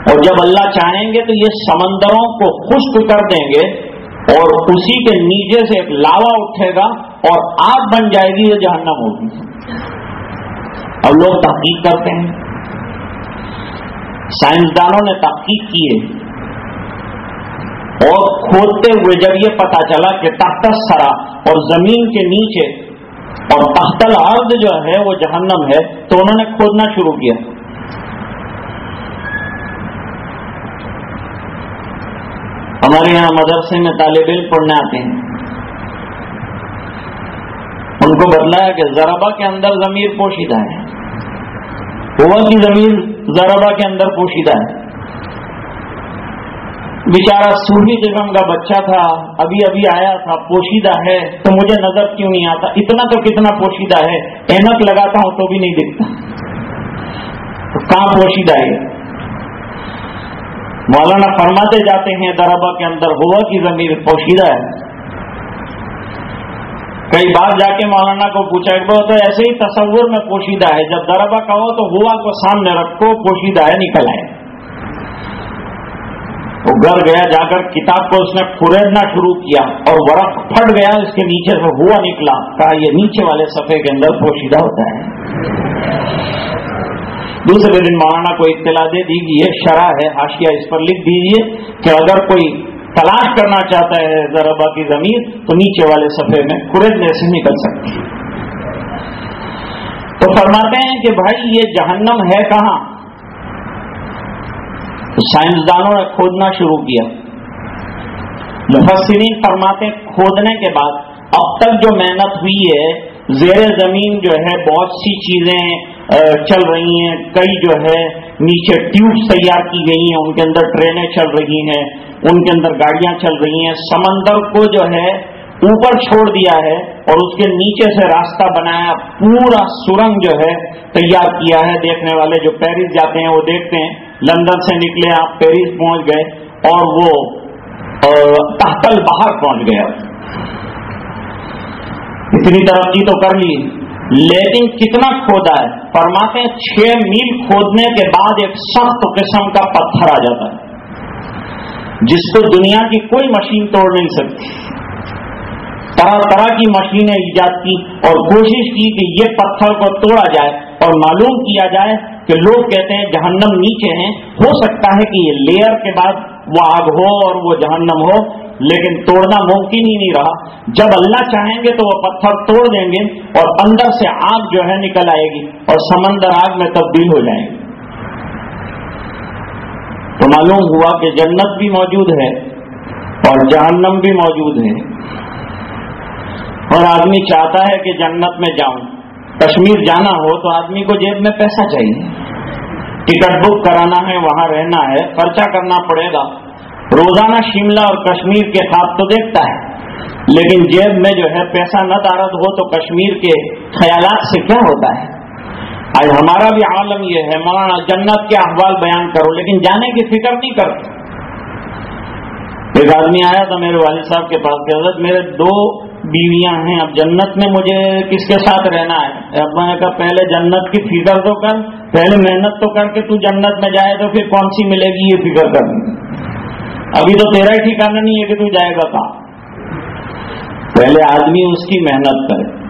اور جب اللہ چاہیں گے تو یہ سمندروں کو خشک کر دیں گے اور اسی کے نیچے سے ایک لاوا اٹھے گا اور آگ بن جائے گی، یہ جہنم ہوگی۔ اب لوگ تحقیق کرتے ہیں۔ سائنسدانوں نے تحقیق کی ہے۔ اور کھودتے ہوئے جب یہ پتا چلا کہ تحت سرا اور زمین کے نیچے اور تحت الارض جو ہے وہ جہنم ہے، تو انہوں نے کھودنا شروع کیا۔ ہمارے یہاں مدرسے میں طالب علم پڑھنے آتے ہیں۔ ان کو بتلایا کہ ذرابا کے اندر ضمیر پوشیدہ ہے۔ ہوا کی زمین ذرابا کے اندر پوشیدہ ہے۔ بیچارہ سوہی قسم کا بچہ تھا، ابھی ابھی آیا تھا، پوشیدہ ہے۔ تو مجھے نظر کیوں نہیں آتا؟ اتنا تو کتنا پوشیدہ ہے۔ اینک لگاتا ہوں تو بھی نہیں دکھتا۔ کہاں پوشیدہ ہے؟ مولانا فرماتے جاتے ہیں دربا کے اندر ہوا کی زمین پوشیدہ ہے۔ کئی بار جا کے مولانا کو پوچھا تو ایسے ہی تصور میں پوشیدہ ہے۔ جب دربا کہو تو ہوا کو سامنے رکھو، پوشیدہ ہے، نکل آئے۔ وہ گھر گیا جا کر کتاب کو اس نے پھریدنا شروع کیا اور ورق پھٹ گیا، اس کے نیچے سے ہوا نکلا۔ کہا، یہ نیچے والے صفحے کے اندر پوشیدہ ہوتا ہے۔ دوسرے دن مولانا کو اطلاع دے دی کہ یہ شرح ہے آشیا اس پر لکھ دیجیے کہ اگر کوئی تلاش کرنا چاہتا ہے ذربا کی زمین تو نیچے والے صفحے میں کھریدنے سے نکل سکتی۔ تو فرماتے ہیں کہ بھائی، یہ جہنم ہے کہاں؟ سائنسدانوں نے کھودنا شروع کیا۔ مفسرین فرماتے کھودنے کے بعد اب تک جو محنت ہوئی ہے، زیر زمین جو ہے، بہت سی چیزیں چل رہی ہیں۔ کئی جو ہے، نیچے ٹیوب تیار کی گئی ہیں۔ ان کے اندر ٹرینیں چل رہی ہیں۔ ان کے اندر گاڑیاں چل رہی ہیں۔ سمندر کو جو ہے، اوپر چھوڑ دیا ہے اور اس کے نیچے سے راستہ بنایا، پورا سرنگ جو ہے، تیار کیا ہے۔ دیکھنے والے جو پیرس جاتے ہیں، وہ دیکھتے ہیں۔ لندن سے نکلے آپ پیرس پہنچ گئے اور وہ تحتل باہر پہنچ گیا اتنی ترقی تو کر لی۔ لیکن کتنا کھودا ہے؟ فرماتے ہیں چھ میل کھودنے کے بعد ایک سخت قسم کا پتھر آ جاتا ہے۔ جس کو دنیا کی کوئی مشین توڑ نہیں سکتی۔ طرح طرح کی مشینیں ایجاد کی اور کوشش کی کہ یہ پتھر کو توڑا جائے۔ اور معلوم کیا جائے کہ لوگ کہتے ہیں جہنم نیچے ہیں، ہو سکتا ہے کہ یہ لیئر کے بعد وہ آگ ہو اور وہ جہنم ہو، لیکن توڑنا ممکن ہی نہیں رہا۔ جب اللہ چاہیں گے تو وہ پتھر توڑ دیں گے اور اندر سے آگ جو ہے نکل آئے گی اور سمندر آگ میں تبدیل ہو جائے گی۔ تو معلوم ہوا کہ جنت بھی موجود ہے اور جہنم بھی موجود ہے۔ اور آدمی چاہتا ہے کہ جنت میں جاؤں۔ کشمیر جانا ہو تو آدمی کو جیب میں پیسہ چاہیے۔ ٹکٹ بک کرانا ہے، وہاں رہنا ہے، خرچہ کرنا پڑے گا۔ روزانہ شملہ اور کشمیر کے خواب تو دیکھتا ہے۔ لیکن جیب میں جو ہے پیسہ نہ دارد ہو تو کشمیر کے خیالات سے کیا ہوتا ہے؟ آج ہمارا بھی عالم یہ ہے، مولانا جنت کے احوال بیان کرو، لیکن جانے کی فکر نہیں کرتے ایک آدمی آیا تھا میرے والد صاحب کے پاس کہ حضرت میرے دو بیویاں ہیں، اب جنت میں مجھے کس کے ساتھ رہنا ہے؟ اب میں نے کہا، پہلے جنت کی فکر تو کر، پہلے محنت تو کر کے تو جنت میں جائے تو پھر کون سی ملے گی یہ فکر کر ابھی تو تیرا ہی ٹھکانا نہیں ہے کہ تو جائے گا کہاں؟ پہلے آدمی اس کی محنت کرے۔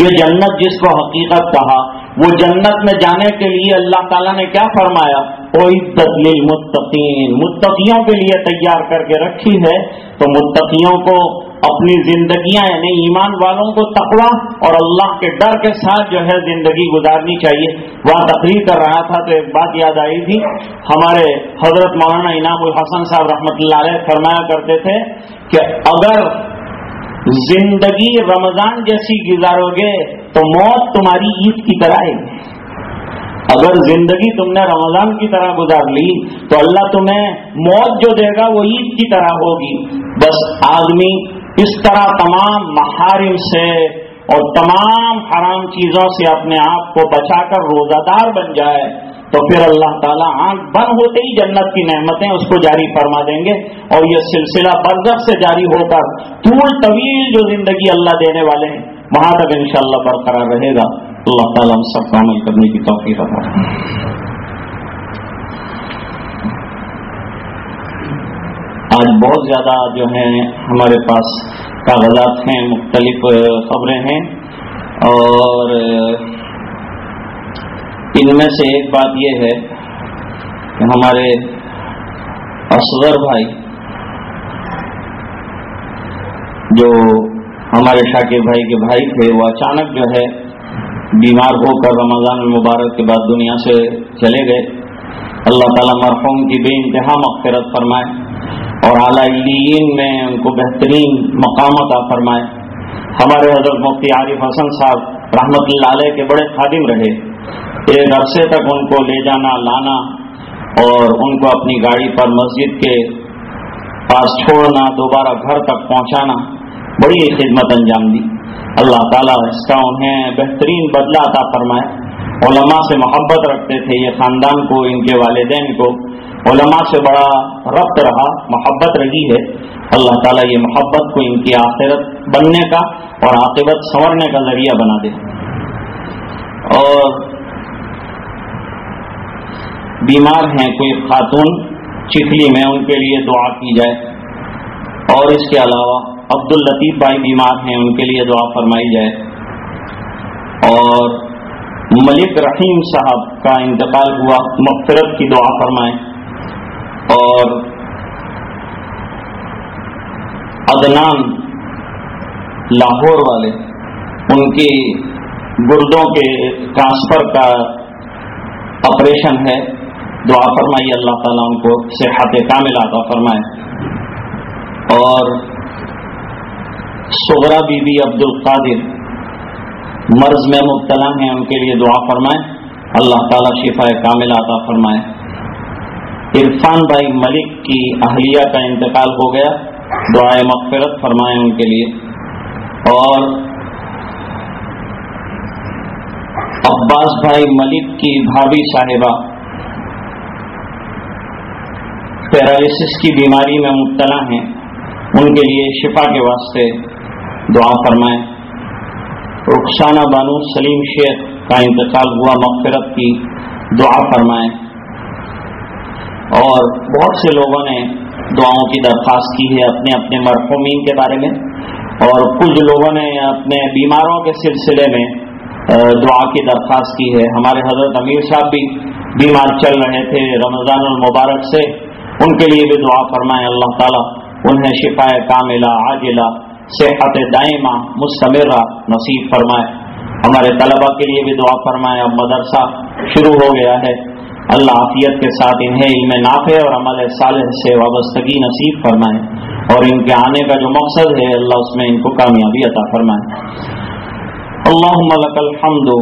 یہ جنت جس کو حقیقت کہا، وہ جنت میں جانے کے لیے اللہ تعالیٰ نے کیا فرمایا؟ کوئی تدلیل متقین متقیوں کے لیے تیار کر کے رکھی ہے، تو متقیوں کو اپنی زندگیاں یعنی ایمان والوں کو تقوا اور اللہ کے ڈر کے ساتھ جو ہے زندگی گزارنی چاہیے۔ وہاں تقریر کر رہا تھا تو ایک بات یاد آئی تھی۔ ہمارے حضرت مولانا انعام الحسن صاحب رحمۃ اللہ علیہ فرمایا کرتے تھے کہ اگر زندگی رمضان جیسی گزارو گے تو موت تمہاری عید کی طرح ہے اگر زندگی تم نے رمضان کی طرح گزار لی تو اللہ تمہیں موت جو دے گا وہ عید کی طرح ہوگی۔ بس آدمی اس طرح تمام محارم سے اور تمام حرام چیزوں سے اپنے آپ کو بچا کر روزہ دار بن جائے، تو پھر اللہ تعالیٰ آنکھ بند ہوتے ہی جنت کی نعمتیں اس کو جاری فرما دیں گے اور یہ سلسلہ برزخ سے جاری ہو کر طول طویل جو زندگی اللہ دینے والے ہیں، وہاں تک انشاءاللہ برقرار رہے گا۔ اللہ تعالیٰ ہم سب کا عمل کرنے کی توفیق رہا آج بہت زیادہ جو ہے ہمارے پاس کاغذات ہیں، مختلف خبریں ہیں اور ان میں سے ایک بات یہ ہے کہ ہمارے اصغر بھائی جو ہمارے شاکر بھائی کے بھائی تھے، وہ اچانک جو ہے بیمار ہو کر رمضان المبارک کے بعد دنیا سے چلے گئے۔ اللہ تعالیٰ مرحوم کی بے انتہا مغفرت فرمائے۔ اور اعلیٰ میں ان کو بہترین مقامات فرمائے۔ ہمارے حضرت مفتی عارف حسن صاحب رحمت اللہ علیہ کے بڑے خادم رہے۔ ایک عرصے تک ان کو لے جانا، لانا اور ان کو اپنی گاڑی پر مسجد کے پاس چھوڑنا، دوبارہ گھر تک پہنچانا، بڑی خدمت انجام دی۔ اللہ تعالیٰ اس کا انہیں بہترین بدلہ عطا فرمائے۔ علماء سے محبت رکھتے تھے یہ خاندان کو، ان کے والدین کو۔ علماء سے بڑا ربط رہا، محبت رہی ہے۔ اللہ تعالیٰ یہ محبت کو ان کی آخرت بننے کا اور عاقبت سنورنے کا ذریعہ بنا دے۔ اور بیمار ہیں، کوئی خاتون چکھلی میں ان کے لیے دعا کی جائے۔ اور اس کے علاوہ عبد الطیف بھائی بیمار ہیں، ان کے لیے دعا فرمائی جائے۔ اور ملک رحیم صاحب کا انتقال ہوا، مغفرت کی دعا فرمائیں اور ادنان لاہور والے، ان کی گردوں کے ٹرانسفر کا آپریشن ہے۔ دعا فرمائی اللہ تعالیٰ ان کو صحت کامل عطا فرمائے۔ اور سغرا بی بی عبد القادر مرض میں مبتلا ہیں، ان کے لیے دعا فرمائیں اللہ تعالیٰ شفا کامل عطا فرمائے۔ عرفان بھائی ملک کی اہلیہ کا انتقال ہو گیا۔ دعائیں مغفرت فرمائیں ان کے لیے۔ اور عباس بھائی ملک کی بھابھی صاحبہ، پیرالسس کی بیماری میں مبتلا ہیں۔ ان کے لیے شفا کے واسطے دعا فرمائیں۔ رخسانہ بانو سلیم شیخ کا انتقال ہوا، مغفرت کی دعا فرمائیں۔ اور بہت سے لوگوں نے دعاؤں کی درخواست کی ہے اپنے اپنے مرحومین کے بارے میں اور کچھ لوگوں نے اپنے بیماروں کے سلسلے میں دعا کی درخواست کی ہے۔ ہمارے حضرت امیر صاحب بھی بیمار چل رہے تھے رمضان المبارک سے۔ ان کے لیے بھی دعا فرمائیں۔ اللہ تعالیٰ انہیں شفا کاملہ، عاجلہ، صحت دائمہ، مستمرہ نصیب فرمائے۔ ہمارے طلبہ کے لیے بھی دعا فرمائے اب مدرسہ شروع ہو گیا ہے۔ اللہ عافیت کے ساتھ انہیں علم نافع اور عمل صالح سے وابستگی نصیب فرمائے اور ان کے آنے کا جو مقصد ہے، اللہ اس میں ان کو کامیابی عطا فرمائے۔ اللہ لك الحمد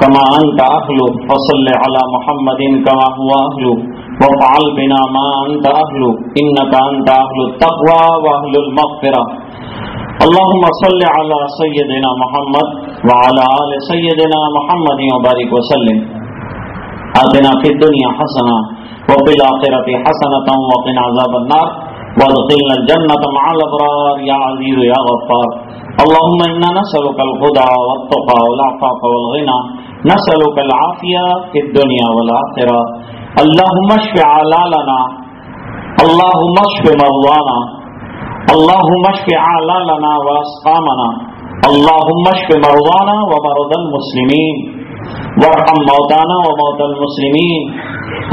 كما انت اهل فصل على محمد كما هو اهل وفعل بنا ما انت اهل انك انت اهل التقوى واهل المغفرة اللهم صل على سيدنا محمد وعلى آل سيدنا محمد وبارك وسلم آتنا في الدنيا حسنة وفي الآخرة حسنة وقنا عذاب النار وادخلنا الجنة مع الأبرار يا عزيز يا غفار اللهم إنا نسألك الهدى والتقى والعفاف والغنى نسألك العافية في الدنيا والآخرة اللهم اشف علالنا اللهم اشف مرضانا اللهم اشف علالنا واسقامنا اللهم اشف مرضانا ومرضى المسلمين وارحم موتانا وموتى المسلمين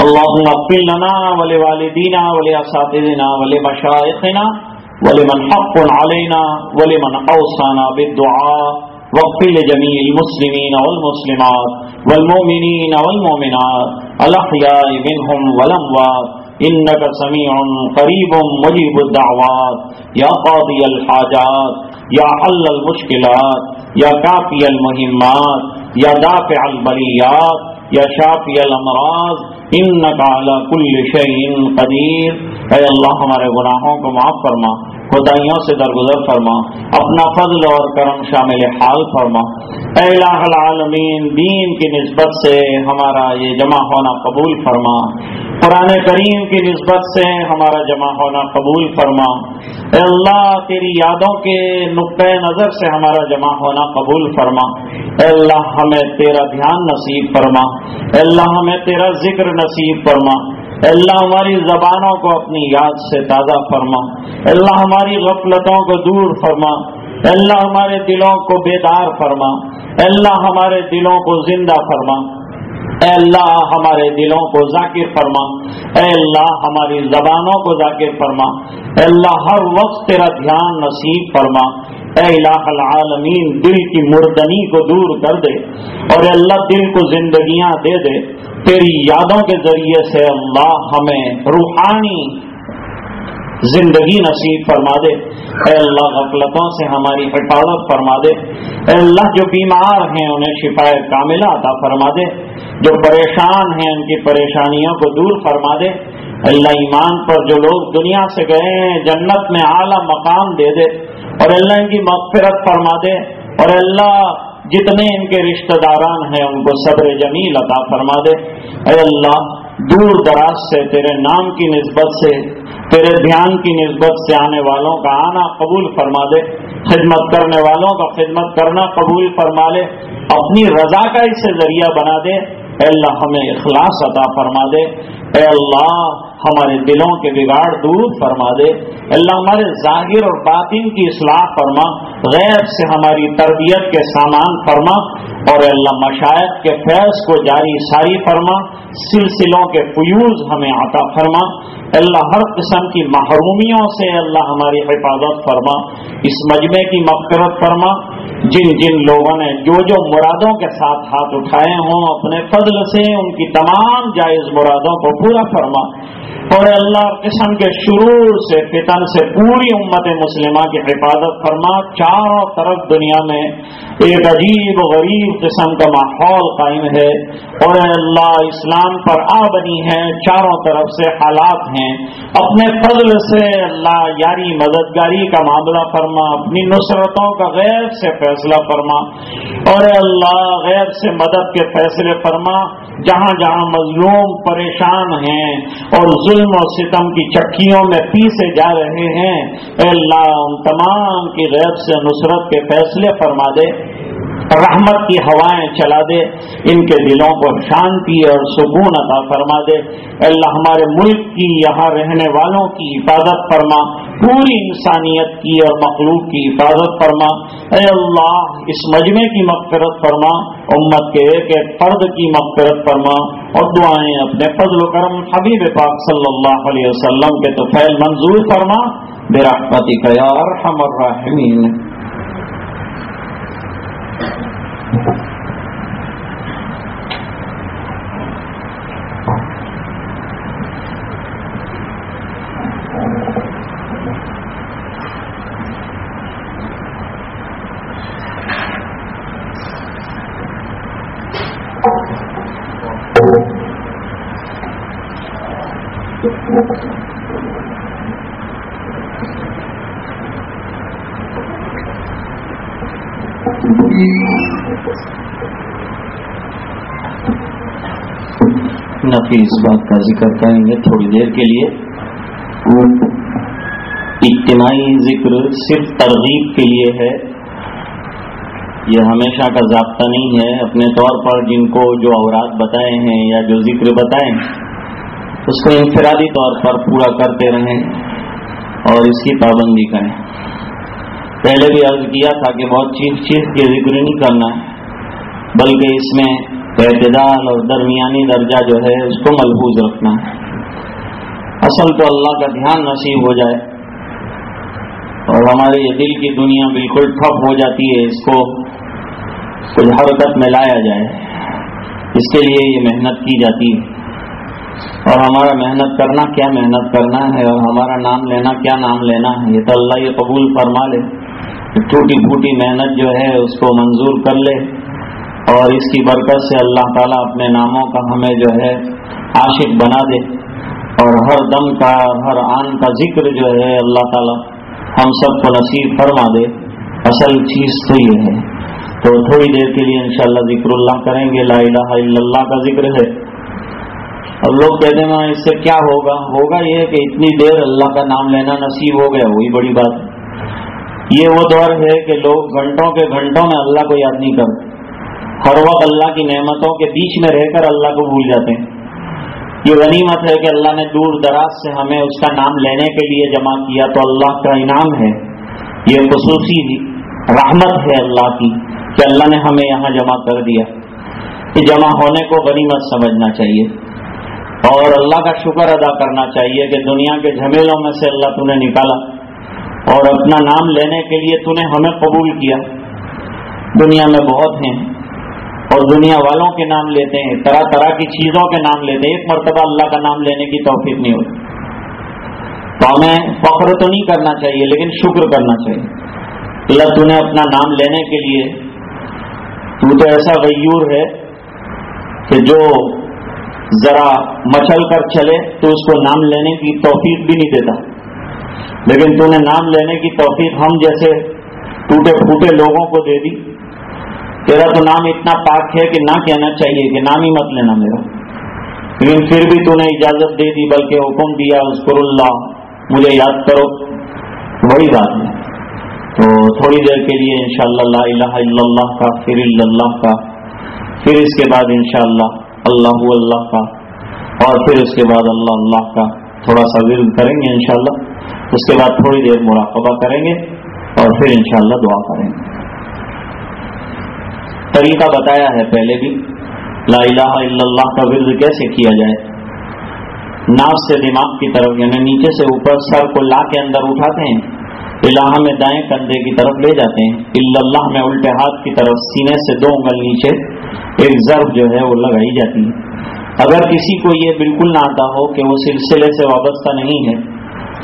اللهم اغفر لنا ولوالدينا ولاساتذتنا ولمشايخنا ولمن حق علينا ولمن اوصانا بالدعاء واغفر لجميع المسلمين والمسلمات والمؤمنين والمؤمنات الاحياء منهم والاموات انك سميع قريب مجيب الدعوات. يا قاضي الحاجات، يا حل المشكلات، يا كافي المهمات. یا دافع البلیات، یا شافی الامراض انك على کل شيء قدیر۔ اے اللہ، ہمارے گناہوں کو معاف فرما۔ خدائیوں سے درگزر فرما، اپنا فضل اور کرم شامل حال فرما۔ اے الہ العالمین، دین کی نسبت سے ہمارا یہ جمع ہونا قبول فرما۔ قرآن کریم کی نسبت سے ہمارا جمع ہونا قبول فرما۔ اے اللہ، تیری یادوں کے نقطۂ نظر سے ہمارا جمع ہونا قبول فرما۔ اے اللہ، ہمیں تیرا دھیان نصیب فرما۔ اے اللہ، ہمیں تیرا ذکر نصیب فرما۔ اللہ ہماری زبانوں کو اپنی یاد سے تازہ فرما۔ اللہ ہماری غفلتوں کو دور فرما۔ اللہ ہمارے دلوں کو بیدار فرما۔ اللہ ہمارے دلوں کو زندہ فرما۔ اے اللہ ہمارے دلوں کو ذاکر فرما۔ اے اللہ ہماری زبانوں کو ذاکر فرما۔ اے اللہ ہر وقت تیرا دھیان نصیب فرما۔ اے الہ العالمین، دل کی مردنی کو دور کر دے اور اللہ دل کو زندگیاں دے دے۔ تیری یادوں کے ذریعے سے اللہ ہمیں روحانی زندگی نصیب فرما دے۔ اے اللہ، غفلتوں سے ہماری حفاظت فرما دے۔ اے اللہ، جو بیمار ہیں انہیں شفا کاملہ عطا فرما دے۔ جو پریشان ہیں ان کی پریشانیوں کو دور فرما دے۔ اللہ، ایمان پر جو لوگ دنیا سے گئے ہیں، جنت میں اعلیٰ مقام دے دے۔ اور اللہ ان کی مغفرت فرما دے اور اللہ جتنے ان کے رشتہ داران ہیں ان کو صبر جمیل عطا فرما دے۔ اے اللہ، دور دراز سے تیرے نام کی نسبت سے، تیرے دھیان کی نسبت سے آنے والوں کا آنا قبول فرما دے۔ خدمت کرنے والوں کا خدمت کرنا قبول فرما لے۔ اپنی رضا کا اسے ذریعہ بنا دے۔ اے اللہ، ہمیں اخلاص عطا فرما دے۔ اے اللہ ہمارے دلوں کے بگاڑ دور فرما دے۔ اللہ ہمارے ظاہر اور باطن کی اصلاح فرما۔ غیر سے ہماری تربیت کے سامان فرما۔ اور اللہ مشاعت کے فیض کو جاری ساری فرما۔ سلسلوں کے فیوز ہمیں عطا فرما۔ اللہ ہر قسم کی محرومیوں سے اللہ ہماری حفاظت فرما۔ اس مجمع کی مفکرت فرما۔ جن جن لوگوں نے جو جو مرادوں کے ساتھ ہاتھ اٹھائے ہوں، اپنے فضل سے ان کی تمام جائز مرادوں کو پورا فرما۔ اور اللہ قسم کے شروع سے، فتن سے پوری امت مسلمہ کی حفاظت فرما، چاروں طرف دنیا میں ایک عجیب و غریب قسم کا ماحول قائم ہے اور اللہ اسلام پر آ بنی ہے، چاروں طرف سے حالات ہیں۔ اپنے فضل سے اللہ یاری مددگاری کا معاملہ فرما، اپنی نصرتوں کا غیر سے فیصلہ فرما۔ اور اللہ غیر سے مدد کے فیصلے فرما، جہاں جہاں مظلوم پریشان ہیں اور ظلم اور ستم کی چکیوں میں پیسے جا رہے ہیں۔ اے اللہ ان تمام کی غیب سے نصرت کے فیصلے فرما دے۔ رحمت کی ہوائیں چلا دے، ان کے دلوں کو شانتی اور سکون عطا فرما دے۔ اللہ، ہمارے ملک کی، یہاں رہنے والوں کی حفاظت فرما۔ پوری انسانیت کی اور مخلوق کی حفاظت فرما۔ اے اللہ، اس مجمع کی مغفرت فرما۔ امت کے ایک ایک فرد کی مغفرت فرما۔ اور دعائیں اپنے فضل و کرم حبیب پاک صلی اللہ علیہ وسلم کے تو فیل منظور فرما۔ بے رحمتی ارحم الراحمین نفی اس بات کا ذکر کریں گے تھوڑی دیر کے لیے۔ اجتماعی ذکر صرف ترغیب کے لیے ہے۔ یہ ہمیشہ کا ضابطہ نہیں ہے۔ اپنے طور پر جن کو جو اوراد بتائے ہیں یا جو ذکر بتائیں اس کو انفرادی طور پر پورا کرتے رہیں اور اس کی پابندی کریں۔ پہلے بھی عرض کیا تھا کہ بہت چیز چیز کے ذکر نہیں کرنا ہے، بلکہ اس میں اعتدال اور درمیانی درجہ جو ہے اس کو ملحوظ رکھنا ہے۔ اصل تو اللہ کا دھیان نصیب ہو جائے اور ہمارے یہ دل کی دنیا بالکل ٹھپ ہو جاتی ہے، اس کو کچھ حرکت میں لایا جائے۔ اس کے لیے یہ محنت کی جاتی ہے۔ اور ہمارا محنت کرنا کیا محنت کرنا ہے اور ہمارا نام لینا کیا نام لینا ہے؟ یہ تو اللہ یہ قبول فرما لے۔ ٹوٹی پھوٹی محنت جو ہے، اس کو منظور کر لے۔ اور اس کی برکت سے اللہ تعالیٰ اپنے ناموں کا ہمیں جو ہے عاشق بنا دے اور ہر دم کا ہر آن کا ذکر جو ہے اللہ تعالیٰ ہم سب کو نصیب فرما دے۔ اصل چیز تو یہ ہے۔ تو تھوڑی دیر کے لیے انشاءاللہ ذکر اللہ کریں گے۔ لا الہ الا اللہ کا ذکر ہے۔ اور لوگ کہتے ہیں ہاں، اس سے کیا ہوگا؟ ہوگا یہ کہ اتنی دیر اللہ کا نام لینا نصیب ہو گیا، وہی بڑی بات یہ وہ دور ہے کہ لوگ گھنٹوں کے گھنٹوں میں اللہ کو یاد نہیں کرتے۔ ہر وقت اللہ کی نعمتوں کے بیچ میں رہ کر اللہ کو بھول جاتے ہیں۔ یہ غنیمت ہے کہ اللہ نے دور دراز سے ہمیں اس کا نام لینے کے لیے جمع کیا تو اللہ کا انعام ہے۔ یہ خصوصی رحمت ہے اللہ کی کہ اللہ نے ہمیں یہاں جمع کر دیا۔ کہ جمع ہونے کو غنیمت سمجھنا چاہیے۔ اور اللہ کا شکر ادا کرنا چاہیے کہ دنیا کے جھمیلوں میں سے اللہ تو نے نکالا۔ اور اپنا نام لینے کے لیے تو نے ہمیں قبول کیا۔ دنیا میں بہت ہیں۔ اور دنیا والوں کے نام لیتے ہیں، طرح طرح کی چیزوں کے نام لیتے ہیں، ایک مرتبہ اللہ کا نام لینے کی توفیق نہیں ہوتی۔ تو ہمیں فخر تو نہیں کرنا چاہیے، لیکن شکر کرنا چاہیے۔ اللہ تو نے اپنا نام لینے کے لیے، تو تو ایسا غیور ہے کہ جو ذرا مچل کر چلے، تو اس کو نام لینے کی توفیق بھی نہیں دیتا۔ لیکن تو نے نام لینے کی توفیق ہم جیسے ٹوٹے پھوٹے لوگوں کو دے دی۔ تیرا تو نام اتنا پاک ہے کہ نہ کہنا چاہیے کہ نام ہی مت لینا میرا۔ لیکن پھر بھی تو نے اجازت دے دی، بلکہ حکم دیا اسکر اللہ، مجھے یاد کرو۔ وہی بات ہے۔ تو تھوڑی دیر کے لیے انشاءاللہ لا الہ الا اللہ کا، پھر اللہ کا، پھر اس کے بعد انشاءاللہ اللہ اللہ کا، اور پھر اس کے بعد اللہ اللہ کا۔ تھوڑا سا ورد کریں گے انشاءاللہ۔ اس کے بعد تھوڑی دیر مراقبہ کریں گے اور پھر انشاءاللہ دعا کریں گے۔ طریقہ بتایا ہے پہلے بھی، لا الہ الا اللہ کا ورد کیسے کیا جائے؟ ناف سے دماغ کی طرف یعنی نیچے سے اوپر، سر کو لا کے اندر اٹھاتے ہیں، الہ میں دائیں کندھے کی طرف لے جاتے ہیں اللہ میں الٹے ہاتھ کی طرف، سینے سے دو انگل نیچے ایک ضرب جو ہے وہ لگائی جاتی ہے۔ اگر کسی کو یہ بالکل نہ آتا ہو کہ وہ سلسلے سے وابستہ نہیں ہے،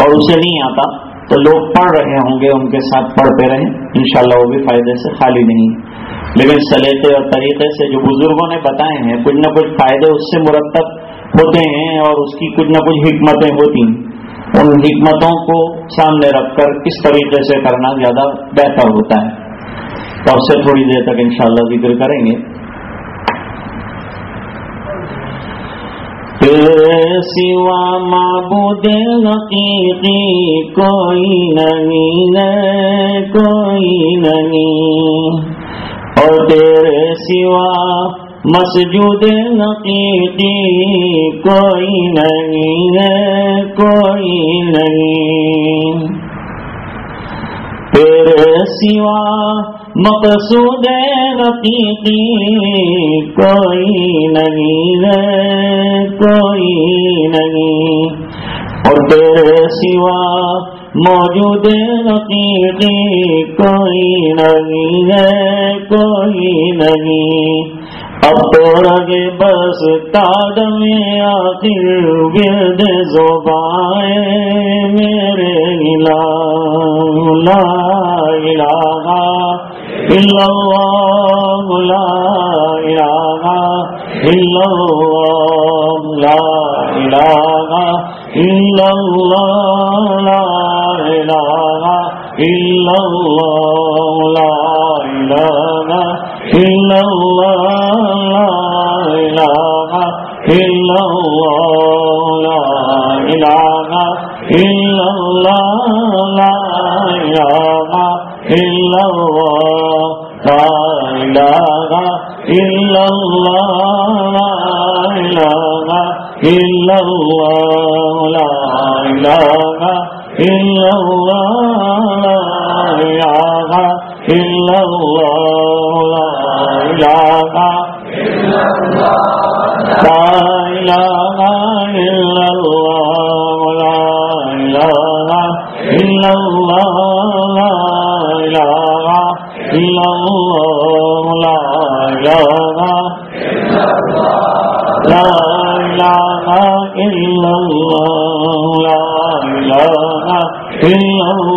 اور اسے نہیں آتا تو لوگ پڑھ رہے ہوں گے، ان کے ساتھ پڑھتے رہیں۔ انشاءاللہ وہ بھی فائدے سے خالی نہیں۔ لیکن سلیقے اور طریقے سے جو بزرگوں نے بتائے ہیں، کچھ نہ کچھ فائدے اس سے مرتب ہوتے ہیں اور اس کی کچھ نہ کچھ حکمتیں ہوتی ہیں۔ ان حکمتوں کو سامنے رکھ کر کس طریقے سے کرنا زیادہ بہتر ہوتا ہے۔ تو اب سے تھوڑی دیر تک انشاءاللہ ذکر کریں گے۔ سوا معبود حقیقی کوئی نہیں کوئی نہیں اور تیرے سوا مسجود نقیقی کوئی نہیں ہے کوئی نہیں تیرے سوا مقصود نقیقی کوئی نہیں ہے، کوئی نہیں۔ اور تیرے سوا موجود حقیقی کوئی نہیں ہے، کوئی نہیں۔ اب تو رگے بس تادم آخر گرد زبائے میرے لا لا الہ الا لا الہ الا لا لا إلا الله لا إله إلا الله لا إله إلا الله لا إله إلا الله لو الله لا إله إلا الله لا إله إلا الله إلا لا لا إله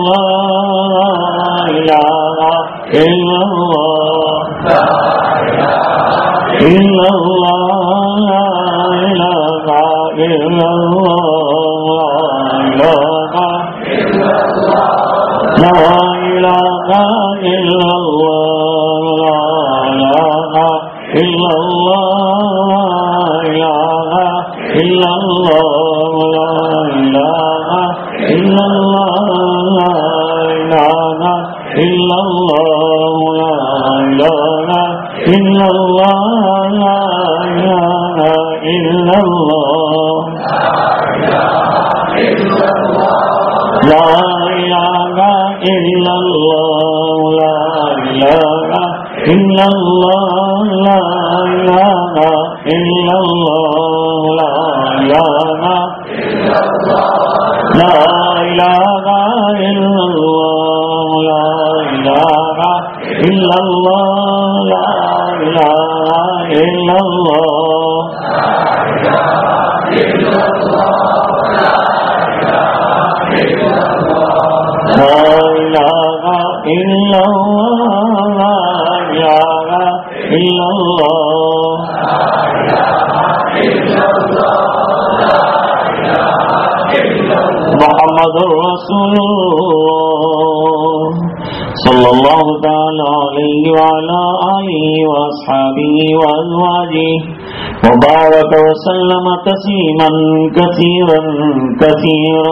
لا لا جسيما كثيرا كثيرا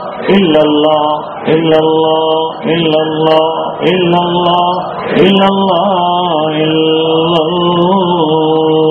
إلا الله إلا الله إلا الله إلا الله إلا الله إلا الله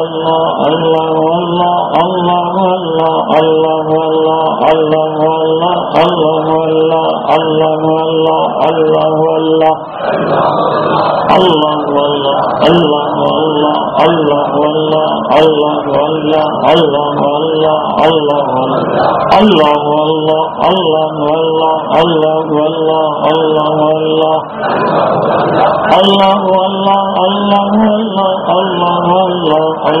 اللہ اللہ مولہ اللہ اللہ اللہ اللہ مولہ اللہ اللہ مولہ اللہ مولا اللہ اللہ اللہ مولہ اللہ اللہ والا اللہ مولا اللہ بالا اللہ مولہ اللہ اللہ مولا اللہ اللہ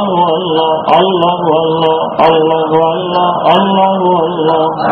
والله الله والله الله والله الله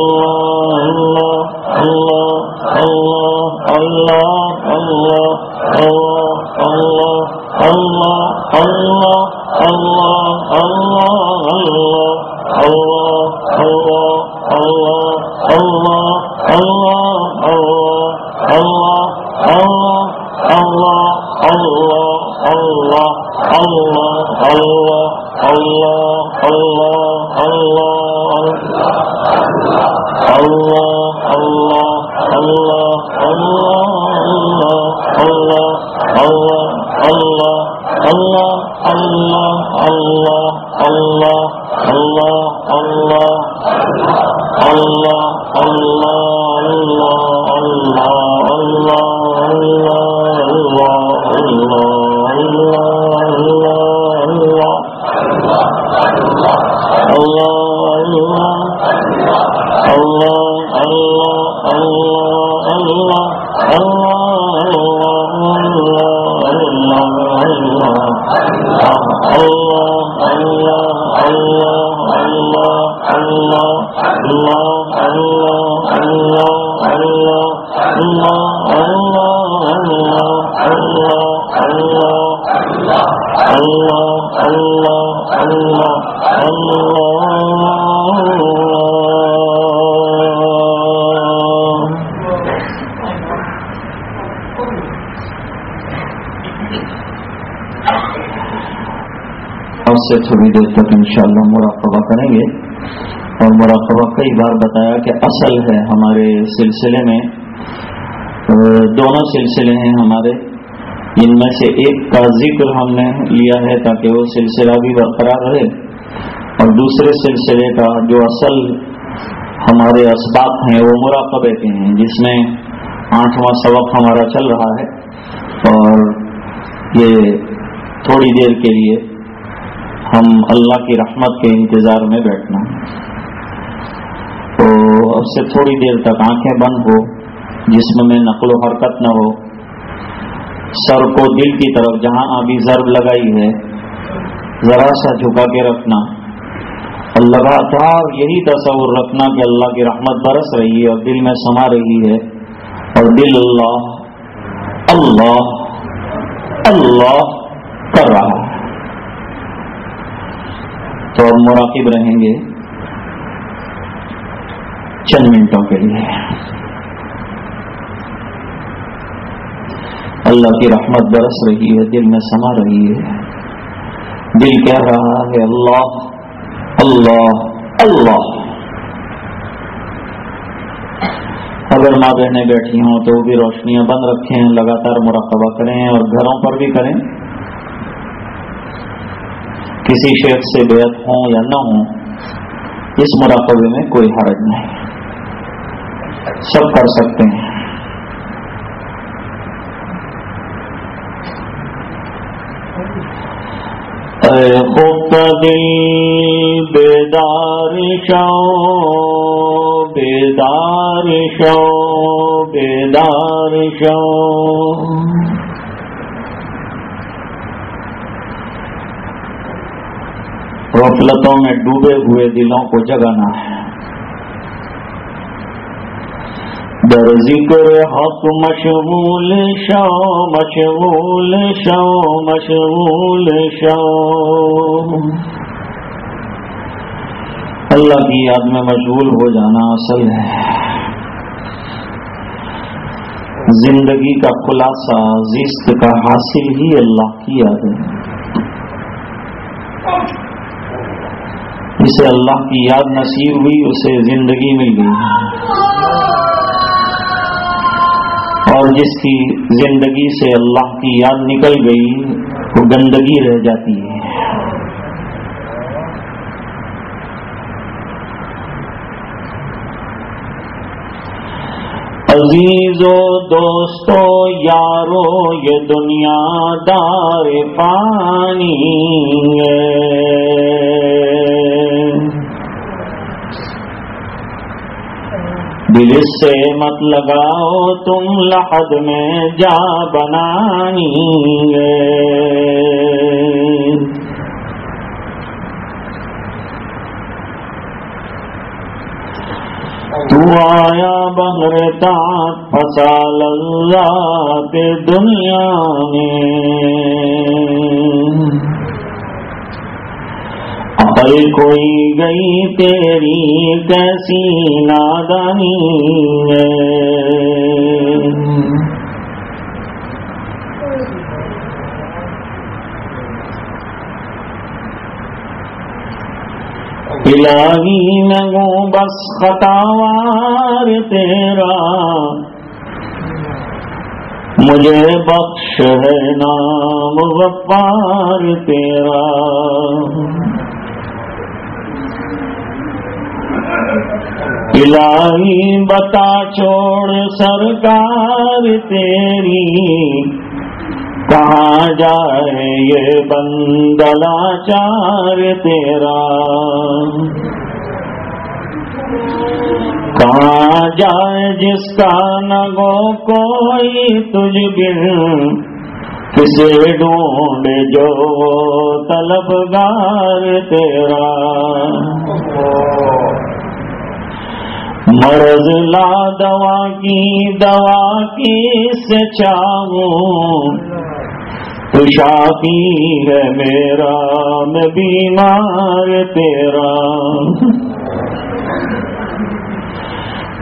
الله سے تھوڑی دیر تک انشاءاللہ مراقبہ کریں گے اور مراقبہ کئی بار بتایا کہ اصل ہے ہمارے سلسلے میں دونوں سلسلے ہیں ہمارے ان میں سے ایک کا ذکر ہم نے لیا ہے تاکہ وہ سلسلہ بھی برقرار رہے اور دوسرے سلسلے کا جو اصل ہمارے اسباب ہیں وہ مراقبے کے ہیں، جس میں آٹھواں سبق ہمارا چل رہا ہے اور یہ تھوڑی دیر کے لیے ہم اللہ کی رحمت کے انتظار میں بیٹھنا تو اب سے تھوڑی دیر تک آنکھیں بند ہو، جسم میں نقل و حرکت نہ ہو سر کو دل کی طرف، جہاں ابھی ضرب لگائی ہے، ذرا سا جھکا کے رکھنا۔ اور لگاتار یہی تصور رکھنا کہ اللہ کی رحمت برس رہی ہے اور دل میں سما رہی ہے۔ اور دل اللہ اللہ اللہ کر رہا ہے۔ تو اب مراقب رہیں گے۔ چند منٹوں کے لیے۔ اللہ کی رحمت برس رہی ہے، دل میں سما رہی ہے۔ دل کہہ رہا ہے، اللہ اللہ اللہ۔ اگر ماں بہنیں بیٹھی ہوں تو وہ بھی روشنیاں بند رکھیں، لگاتار مراقبہ کریں اور گھروں پر بھی کریں۔ کسی شیخ سے بیعت ہوں یا نہ ہوں، اس مراقبے میں کوئی حرج نہیں۔ سب کر سکتے ہیں۔ دل بیدار شو بیدار شو بیدار شو غفلتوں میں ڈوبے ہوئے دلوں کو جگانا ہے۔ در ذکر حق مشغول شو مشغول شو مشغول شو اللہ کی یاد میں مشغول ہو جانا اصل ہے۔ زندگی کا خلاصہ زیست کا حاصل ہی اللہ کی یاد ہے۔ جسے اللہ کی یاد نصیب ہوئی، اسے زندگی مل گئی۔ اور جس کی زندگی سے اللہ کی یاد نکل گئی، وہ گندگی رہ جاتی ہے۔ عزیزو، دوستو، یارو، یہ دنیا دار پانی ہے۔ دل سے مت لگاؤ، تم لحد میں جا بنانی تو آیا بغرتا فسال اللہ کے دنیا میں۔ عقل کوئی گئی تیری کیسی نادانی ہے؟ الہی نگو بس خطاوار تیرا، مجھے بخش ہے نام غفار تیرا۔ الہی بتا چھوڑ سرکار تیری۔ کہاں جائے یہ بندلا چار تیرا؟ کہاں جائے جس کا نگو کوئی تجھ بن؟ کسے ڈھونڈ جو طلبگار تیرا۔ مرض لا دوا کی دوا کی سے چاہوں ہے میرا، میں بیمار تیرا۔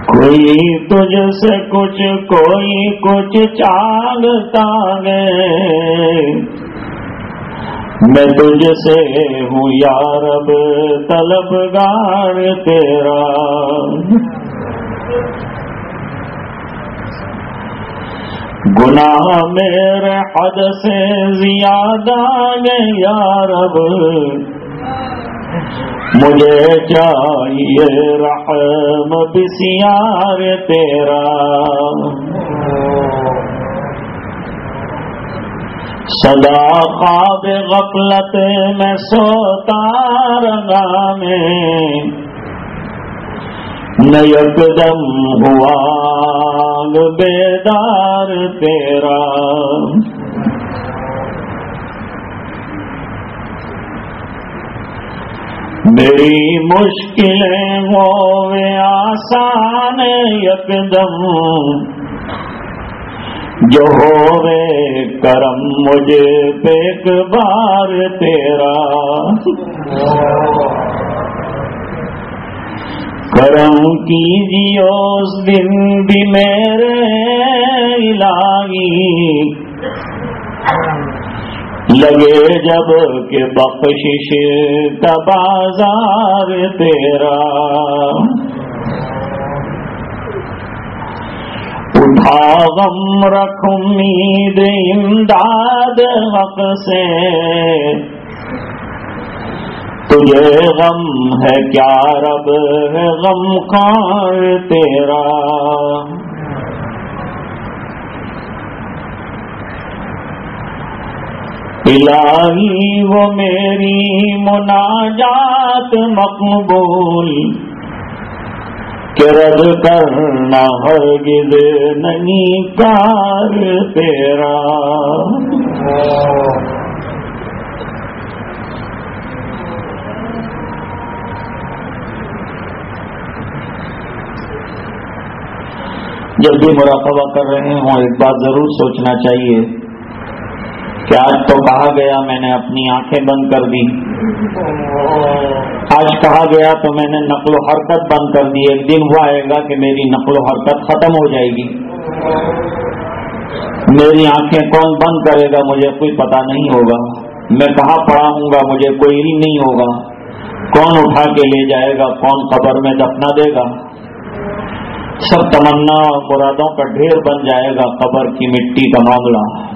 کوئی تجھ سے کچھ، کوئی کچھ چالتا ہے۔ میں تجھ سے ہوں یارب طلبگار تیرا۔ گناہ میرے حد سے زیادہ یا رب مجھے چاہیے رحم بسیار تیرا۔ صدا خواب غفلت میں سوتا رنگا میں۔ دم ہوا بیدار تیرا۔ میری مشکلیں ہو آسان یکدم جو ہوے کرم مجھے ایک بار تیرا۔ کرم کیجیے اس دن بھی میرے الہی۔ لگے جبکہ بخشش کا بازار تیرا۔ اٹھا غم رکھ امید امداد حق سے تجھے غم ہے کیا رب ہے غم خان تیرا الہی وہ میری مناجات مقبول کہ رد کرنا ہرگز نہیں کار تیرا۔ جب بھی مراقبہ کر رہے ہوں، ایک بات ضرور سوچنا چاہیے۔ کہ آج تو کہا گیا میں نے اپنی آنکھیں بند کر دی۔ آج کہا گیا تو میں نے نقل و حرکت بند کر دی۔ ایک دن وہ آئے گا کہ میری نقل و حرکت ختم ہو جائے گی۔ میری آنکھیں کون بند کرے گا مجھے کوئی پتا نہیں ہوگا۔ میں کہاں پڑھا ہوں گا مجھے کوئی علم نہیں ہوگا۔ کون اٹھا کے لے جائے گا؟ کون قبر میں دفنا دے گا؟ سب تمنا اور مرادوں کا ڈھیر بن جائے گا۔ قبر کی مٹی کا معاملہ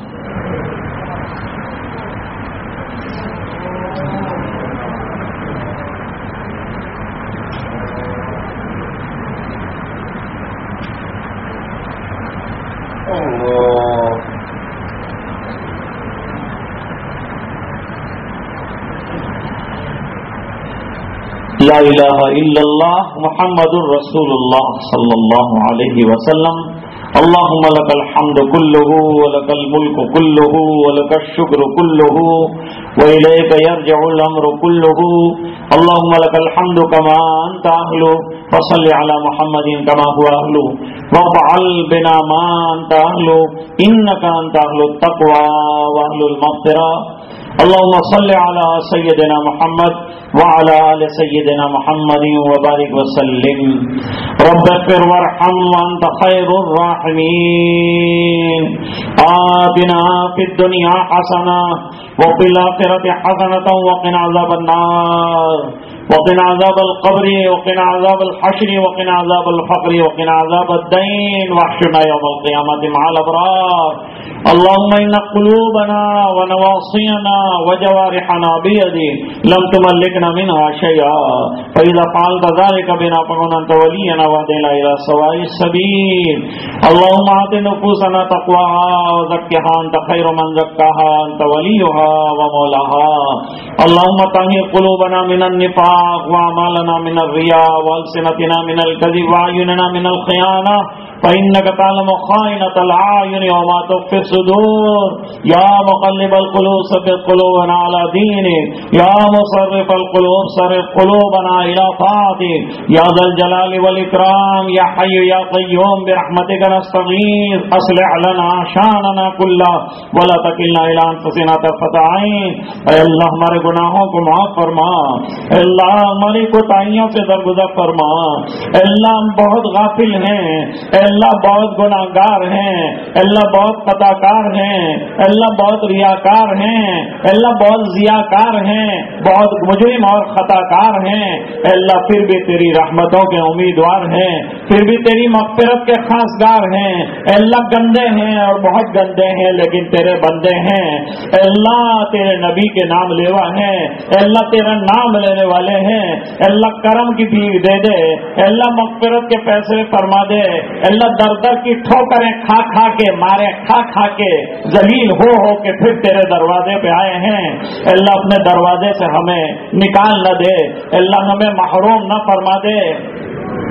لا الہ الا اللہ محمد الرسول اللہ صلی اللہ علیہ وسلم. اللهم لك الحمد كله ولك الملك كله ولك الشكر كله وإليك يرجع الأمر كله. اللهم لك الحمد كما أنت أهل فصل على محمد كما هو أهل وفعل بنا ما أنت أهل إنك أنت أهل التقوى وأهل المغفرة. اللهم صل على سيدنا محمد وعلى آل سيدنا محمد وبارك وسلم. رب اغفر وارحم وانت خير الراحمين. آتنا في الدنيا حسنة وفي الآخرة حسنة وقنا عذاب النار. وقنا عذاب القبر، وقنا عذاب الحشر، وقنا عذاب الفقر، وقنا عذاب الدين. واحشرنا يوم القيامة مع الأبرار. اللهم إن قلوبنا ونواصينا وجوارحنا بيدي لم تملكنا منها شيئا. فإذا فعلت ذلك بنا فكن أنت ولينا وهدنا إلى سواء السبيل. اللهم آت نفوسنا تقواها وزكها أنت خير من زكاها، أنت وليها ومولاها. اللهم طهر قلوبنا من النفاق وأعمالنا من الرياء وألسنتنا من الكذب وأعيننا من الخيانة. فإنك تعلم خائنة العين وما تخفي الصدور. يا مقلب القلوب ثبت قلوبنا على دينك يا مصرف القلوب صرف قلوبنا إلى طاعتك يا ذا الجلال والإكرام، يا حي يا قيوم، برحمتك نستغيث. أصلح لنا شاننا كله، ولا تكلنا إلى أنفسنا طرفة عين. اے اللہ ہمارے گناہوں کو معاف فرما. اے اللہ ہماری کوتاہیوں سے درگزر فرما. اے اللہ ہم بہت غافل ہیں. اے اللہ بہت گناہ گار ہیں، اللہ بہت پتا کار ہیں، اللہ بہت ریاکار ہیں، اللہ بہت ضیا کار ہیں، بہت مجرم اور خطا کار ہیں۔ اللہ پھر بھی تیری رحمتوں کے امیدوار ہیں، پھر بھی تیری مغفرت کے خاص گار ہیں۔ اللہ گندے ہیں اور بہت گندے ہیں، لیکن تیرے بندے ہیں۔ اللہ تیرے نبی کے نام لیوا ہیں، اللہ تیرا نام لینے والے ہیں۔ اللہ کرم کی بھی دے دے، اللہ مغفرت کے پیسے فرما دے۔ اللہ اندر در در کی ٹھوکریں کھا کھا کے، مارے کھا کھا کے زلیل ہو ہو کے پھر تیرے دروازے پہ آئے ہیں۔ اللہ اپنے دروازے سے ہمیں نکال نہ دے۔ اللہ ہمیں محروم نہ فرما دے۔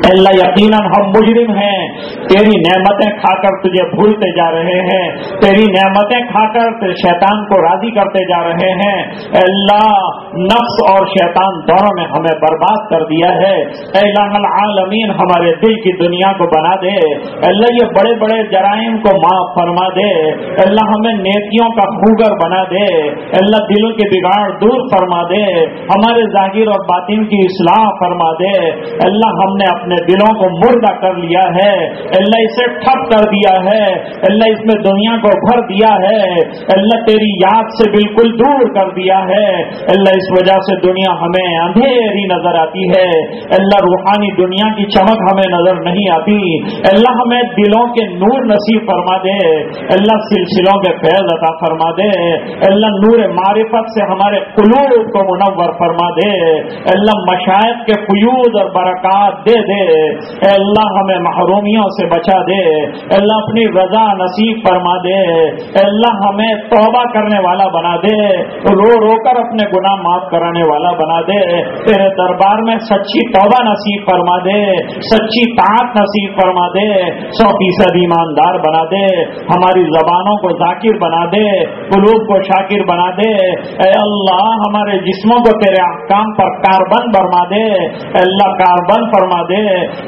اللہ یقیناً ہم مجرم ہیں۔ تیری نعمتیں کھا کر تجھے بھولتے جا رہے ہیں۔ تیری نعمتیں کھا کر شیطان کو راضی کرتے جا رہے ہیں۔ اللہ نفس اور شیطان دونوں نے ہمیں برباد کر دیا ہے۔ اللہ العالمین، ہمارے دل کی دنیا کو بنا دے۔ اللہ، یہ بڑے بڑے جرائم کو معاف فرما دے۔ اللہ، ہمیں نیکیوں کا خوگر بنا دے۔ اللہ، دلوں کے بگاڑ دور فرما دے۔ ہمارے ظاہر اور باطن کی اصلاح فرما دے۔ اللہ، ہم نے اپنے اپنے دلوں کو مردہ کر لیا ہے۔ اللہ اسے ٹھپ کر دیا ہے۔ اللہ اس میں دنیا کو بھر دیا ہے۔ اللہ تیری یاد سے بالکل دور کر دیا ہے۔ اللہ اس وجہ سے دنیا ہمیں اندھیری نظر آتی ہے۔ اللہ روحانی دنیا کی چمک ہمیں نظر نہیں آتی۔ اللہ ہمیں دلوں کے نور نصیب فرما دے۔ اللہ سلسلوں کے فیض عطا فرما دے۔ اللہ نور معرفت سے ہمارے قلوب کو منور فرما دے۔ اللہ مشاہد کے قیود اور برکات دے دے۔ اے اللہ ہمیں محرومیوں سے بچا دے۔ اللہ اپنی رضا نصیب فرما دے۔ اے اللہ ہمیں توبہ کرنے والا بنا دے۔ رو رو کر اپنے گناہ معاف کرانے والا بنا دے۔ تیرے دربار میں سچی توبہ نصیب فرما دے۔ سچی طاقت نصیب فرما دے۔ سو فیصد ایماندار بنا دے۔ ہماری زبانوں کو ذاکر بنا دے۔ قلوب کو شاکر بنا دے۔ اے اللہ ہمارے جسموں کو تیرے احکام پر کاربن برما دے۔ اے اللہ کاربن فرما دے۔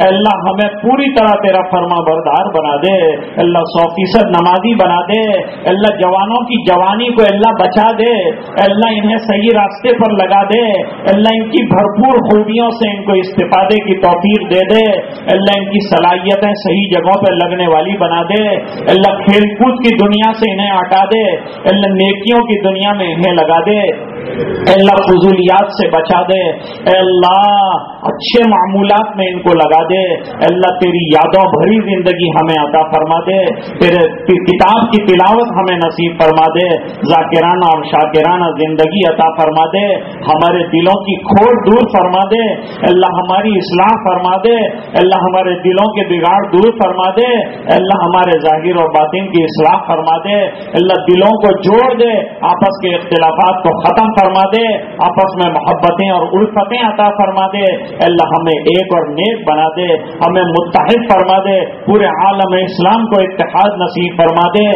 اللہ ہمیں پوری طرح تیرا فرما بردار بنا دے۔ اللہ سو فیصد نمازی بنا دے۔ اللہ جوانوں کی جوانی کو اللہ بچا دے۔ اللہ انہیں صحیح راستے پر لگا دے۔ اللہ ان کی بھرپور خوبیوں سے ان کو استفادے کی توفیق دے دے۔ اللہ ان کی صلاحیتیں صحیح جگہوں پہ لگنے والی بنا دے۔ اللہ کھیل کود کی دنیا سے انہیں ہٹا دے۔ اللہ نیکیوں کی دنیا میں انہیں لگا دے۔ اللہ فضولیات سے بچا دے۔ اے اللہ اچھے معمولات میں ان کو لگا دے۔ اللہ تیری یادوں بھری زندگی ہمیں عطا فرما دے۔ تیرے کتاب کی تلاوت ہمیں نصیب فرما دے۔ ذاکرانہ اور شاکرانہ زندگی عطا فرما دے۔ ہمارے دلوں کی کھوٹ دور فرما دے۔ اللہ ہماری اصلاح فرما دے۔ اللہ ہمارے دلوں کے بگاڑ دور فرما دے۔ اللہ ہمارے ظاہر اور باطن کی اصلاح فرما دے۔ اللہ دلوں کو جوڑ دے۔ آپس کے اختلافات کو ختم فرما دے۔ آپس میں محبتیں اور الفتیں عطا فرما دے۔ اللہ ہمیں ایک اور نیک بنا دے، ہمیں متحد فرما دے، پورے عالم اسلام کو اتحاد نصیب فرما دے۔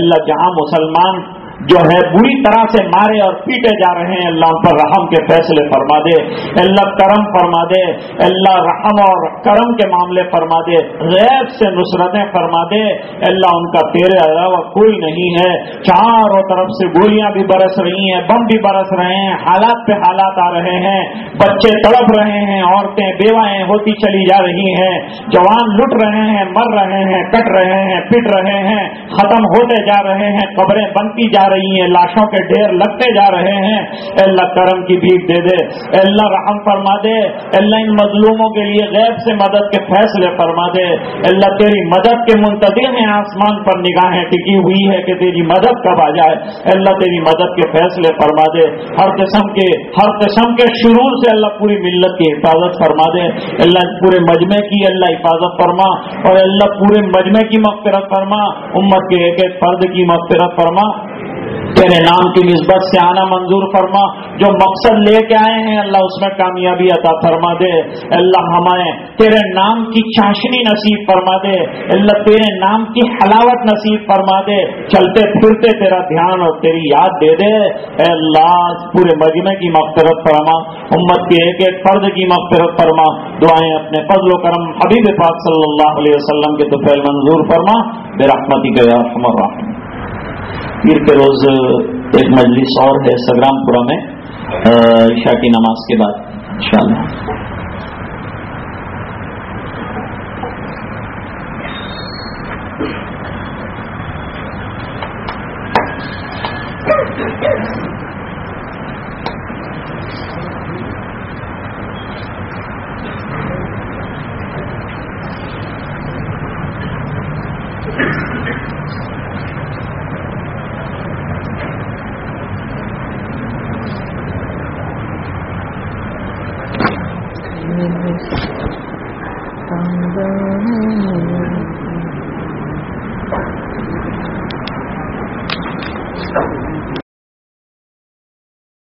اللہ جہاں مسلمان جو ہے بری طرح سے مارے اور پیٹے جا رہے ہیں، اللہ ان پر رحم کے فیصلے فرما دے۔ اللہ کرم فرما دے۔ اللہ رحم اور کرم کے معاملے فرما دے۔ غیر سے نصرتیں فرما دے۔ اللہ ان کا تیرے علاوہ کوئی نہیں ہے۔ چاروں طرف سے گولیاں بھی برس رہی ہیں، بم بھی برس رہے ہیں۔ حالات پہ حالات آ رہے ہیں۔ بچے تڑپ رہے ہیں، عورتیں بیوائیں ہوتی چلی جا رہی ہیں۔ جوان لٹ رہے ہیں، مر رہے ہیں، کٹ رہے ہیں، پٹ رہے ہیں۔ ختم ہوتے جا رہے ہیں، قبریں بنتی جا رہی ہیں، لاشوں کے ڈھیر لگتے جا رہے ہیں۔ اللہ کرم کی بھیک دے دے اللہ رحم فرما دے اللہ ان مظلوموں کے لیے غیب سے مدد کے فیصلے فرما دے۔ اللہ تیری مدد کے منتظر ہیں، آسمان پر نگاہیں ٹکی ہوئی ہے کہ تیری مدد کب آ جائے۔ اللہ تیری مدد کے فیصلے فرما دے۔ ہر قسم کے، ہر قسم کے شروع سے اللہ پوری ملت کی حفاظت فرما دے۔ اللہ پورے مجمع کی اللہ حفاظت فرما اور اللہ پورے مجمع کی مغفرت فرما۔ امت کے ایک ایک فرد کی مغفرت فرما۔ تیرے نام کی نسبت سے آنا منظور فرما، جو مقصد لے کے آئے ہیں، اللہ اس میں کامیابی عطا فرما دے۔ اللہ ہمیں تیرے نام کی چاشنی نصیب فرما دے۔ اللہ تیرے نام کی حلاوت نصیب فرما دے۔ چلتے پھرتے تیرا دھیان اور تیری یاد دے دے۔ اے اللہ پورے مجمع کی مغفرت فرما۔ امت کے ایک ایک فرد کی مغفرت فرما۔ دعائیں اپنے فضل و کرم حبیب پاک صلی اللہ علیہ وسلم کے تو منظور فرما۔ بے رحمتی گیا ہمر پیر کے روز ایک مجلس اور ہے سگرام پورہ میں عشاء کی نماز کے بعد، انشاءاللہ۔ شاء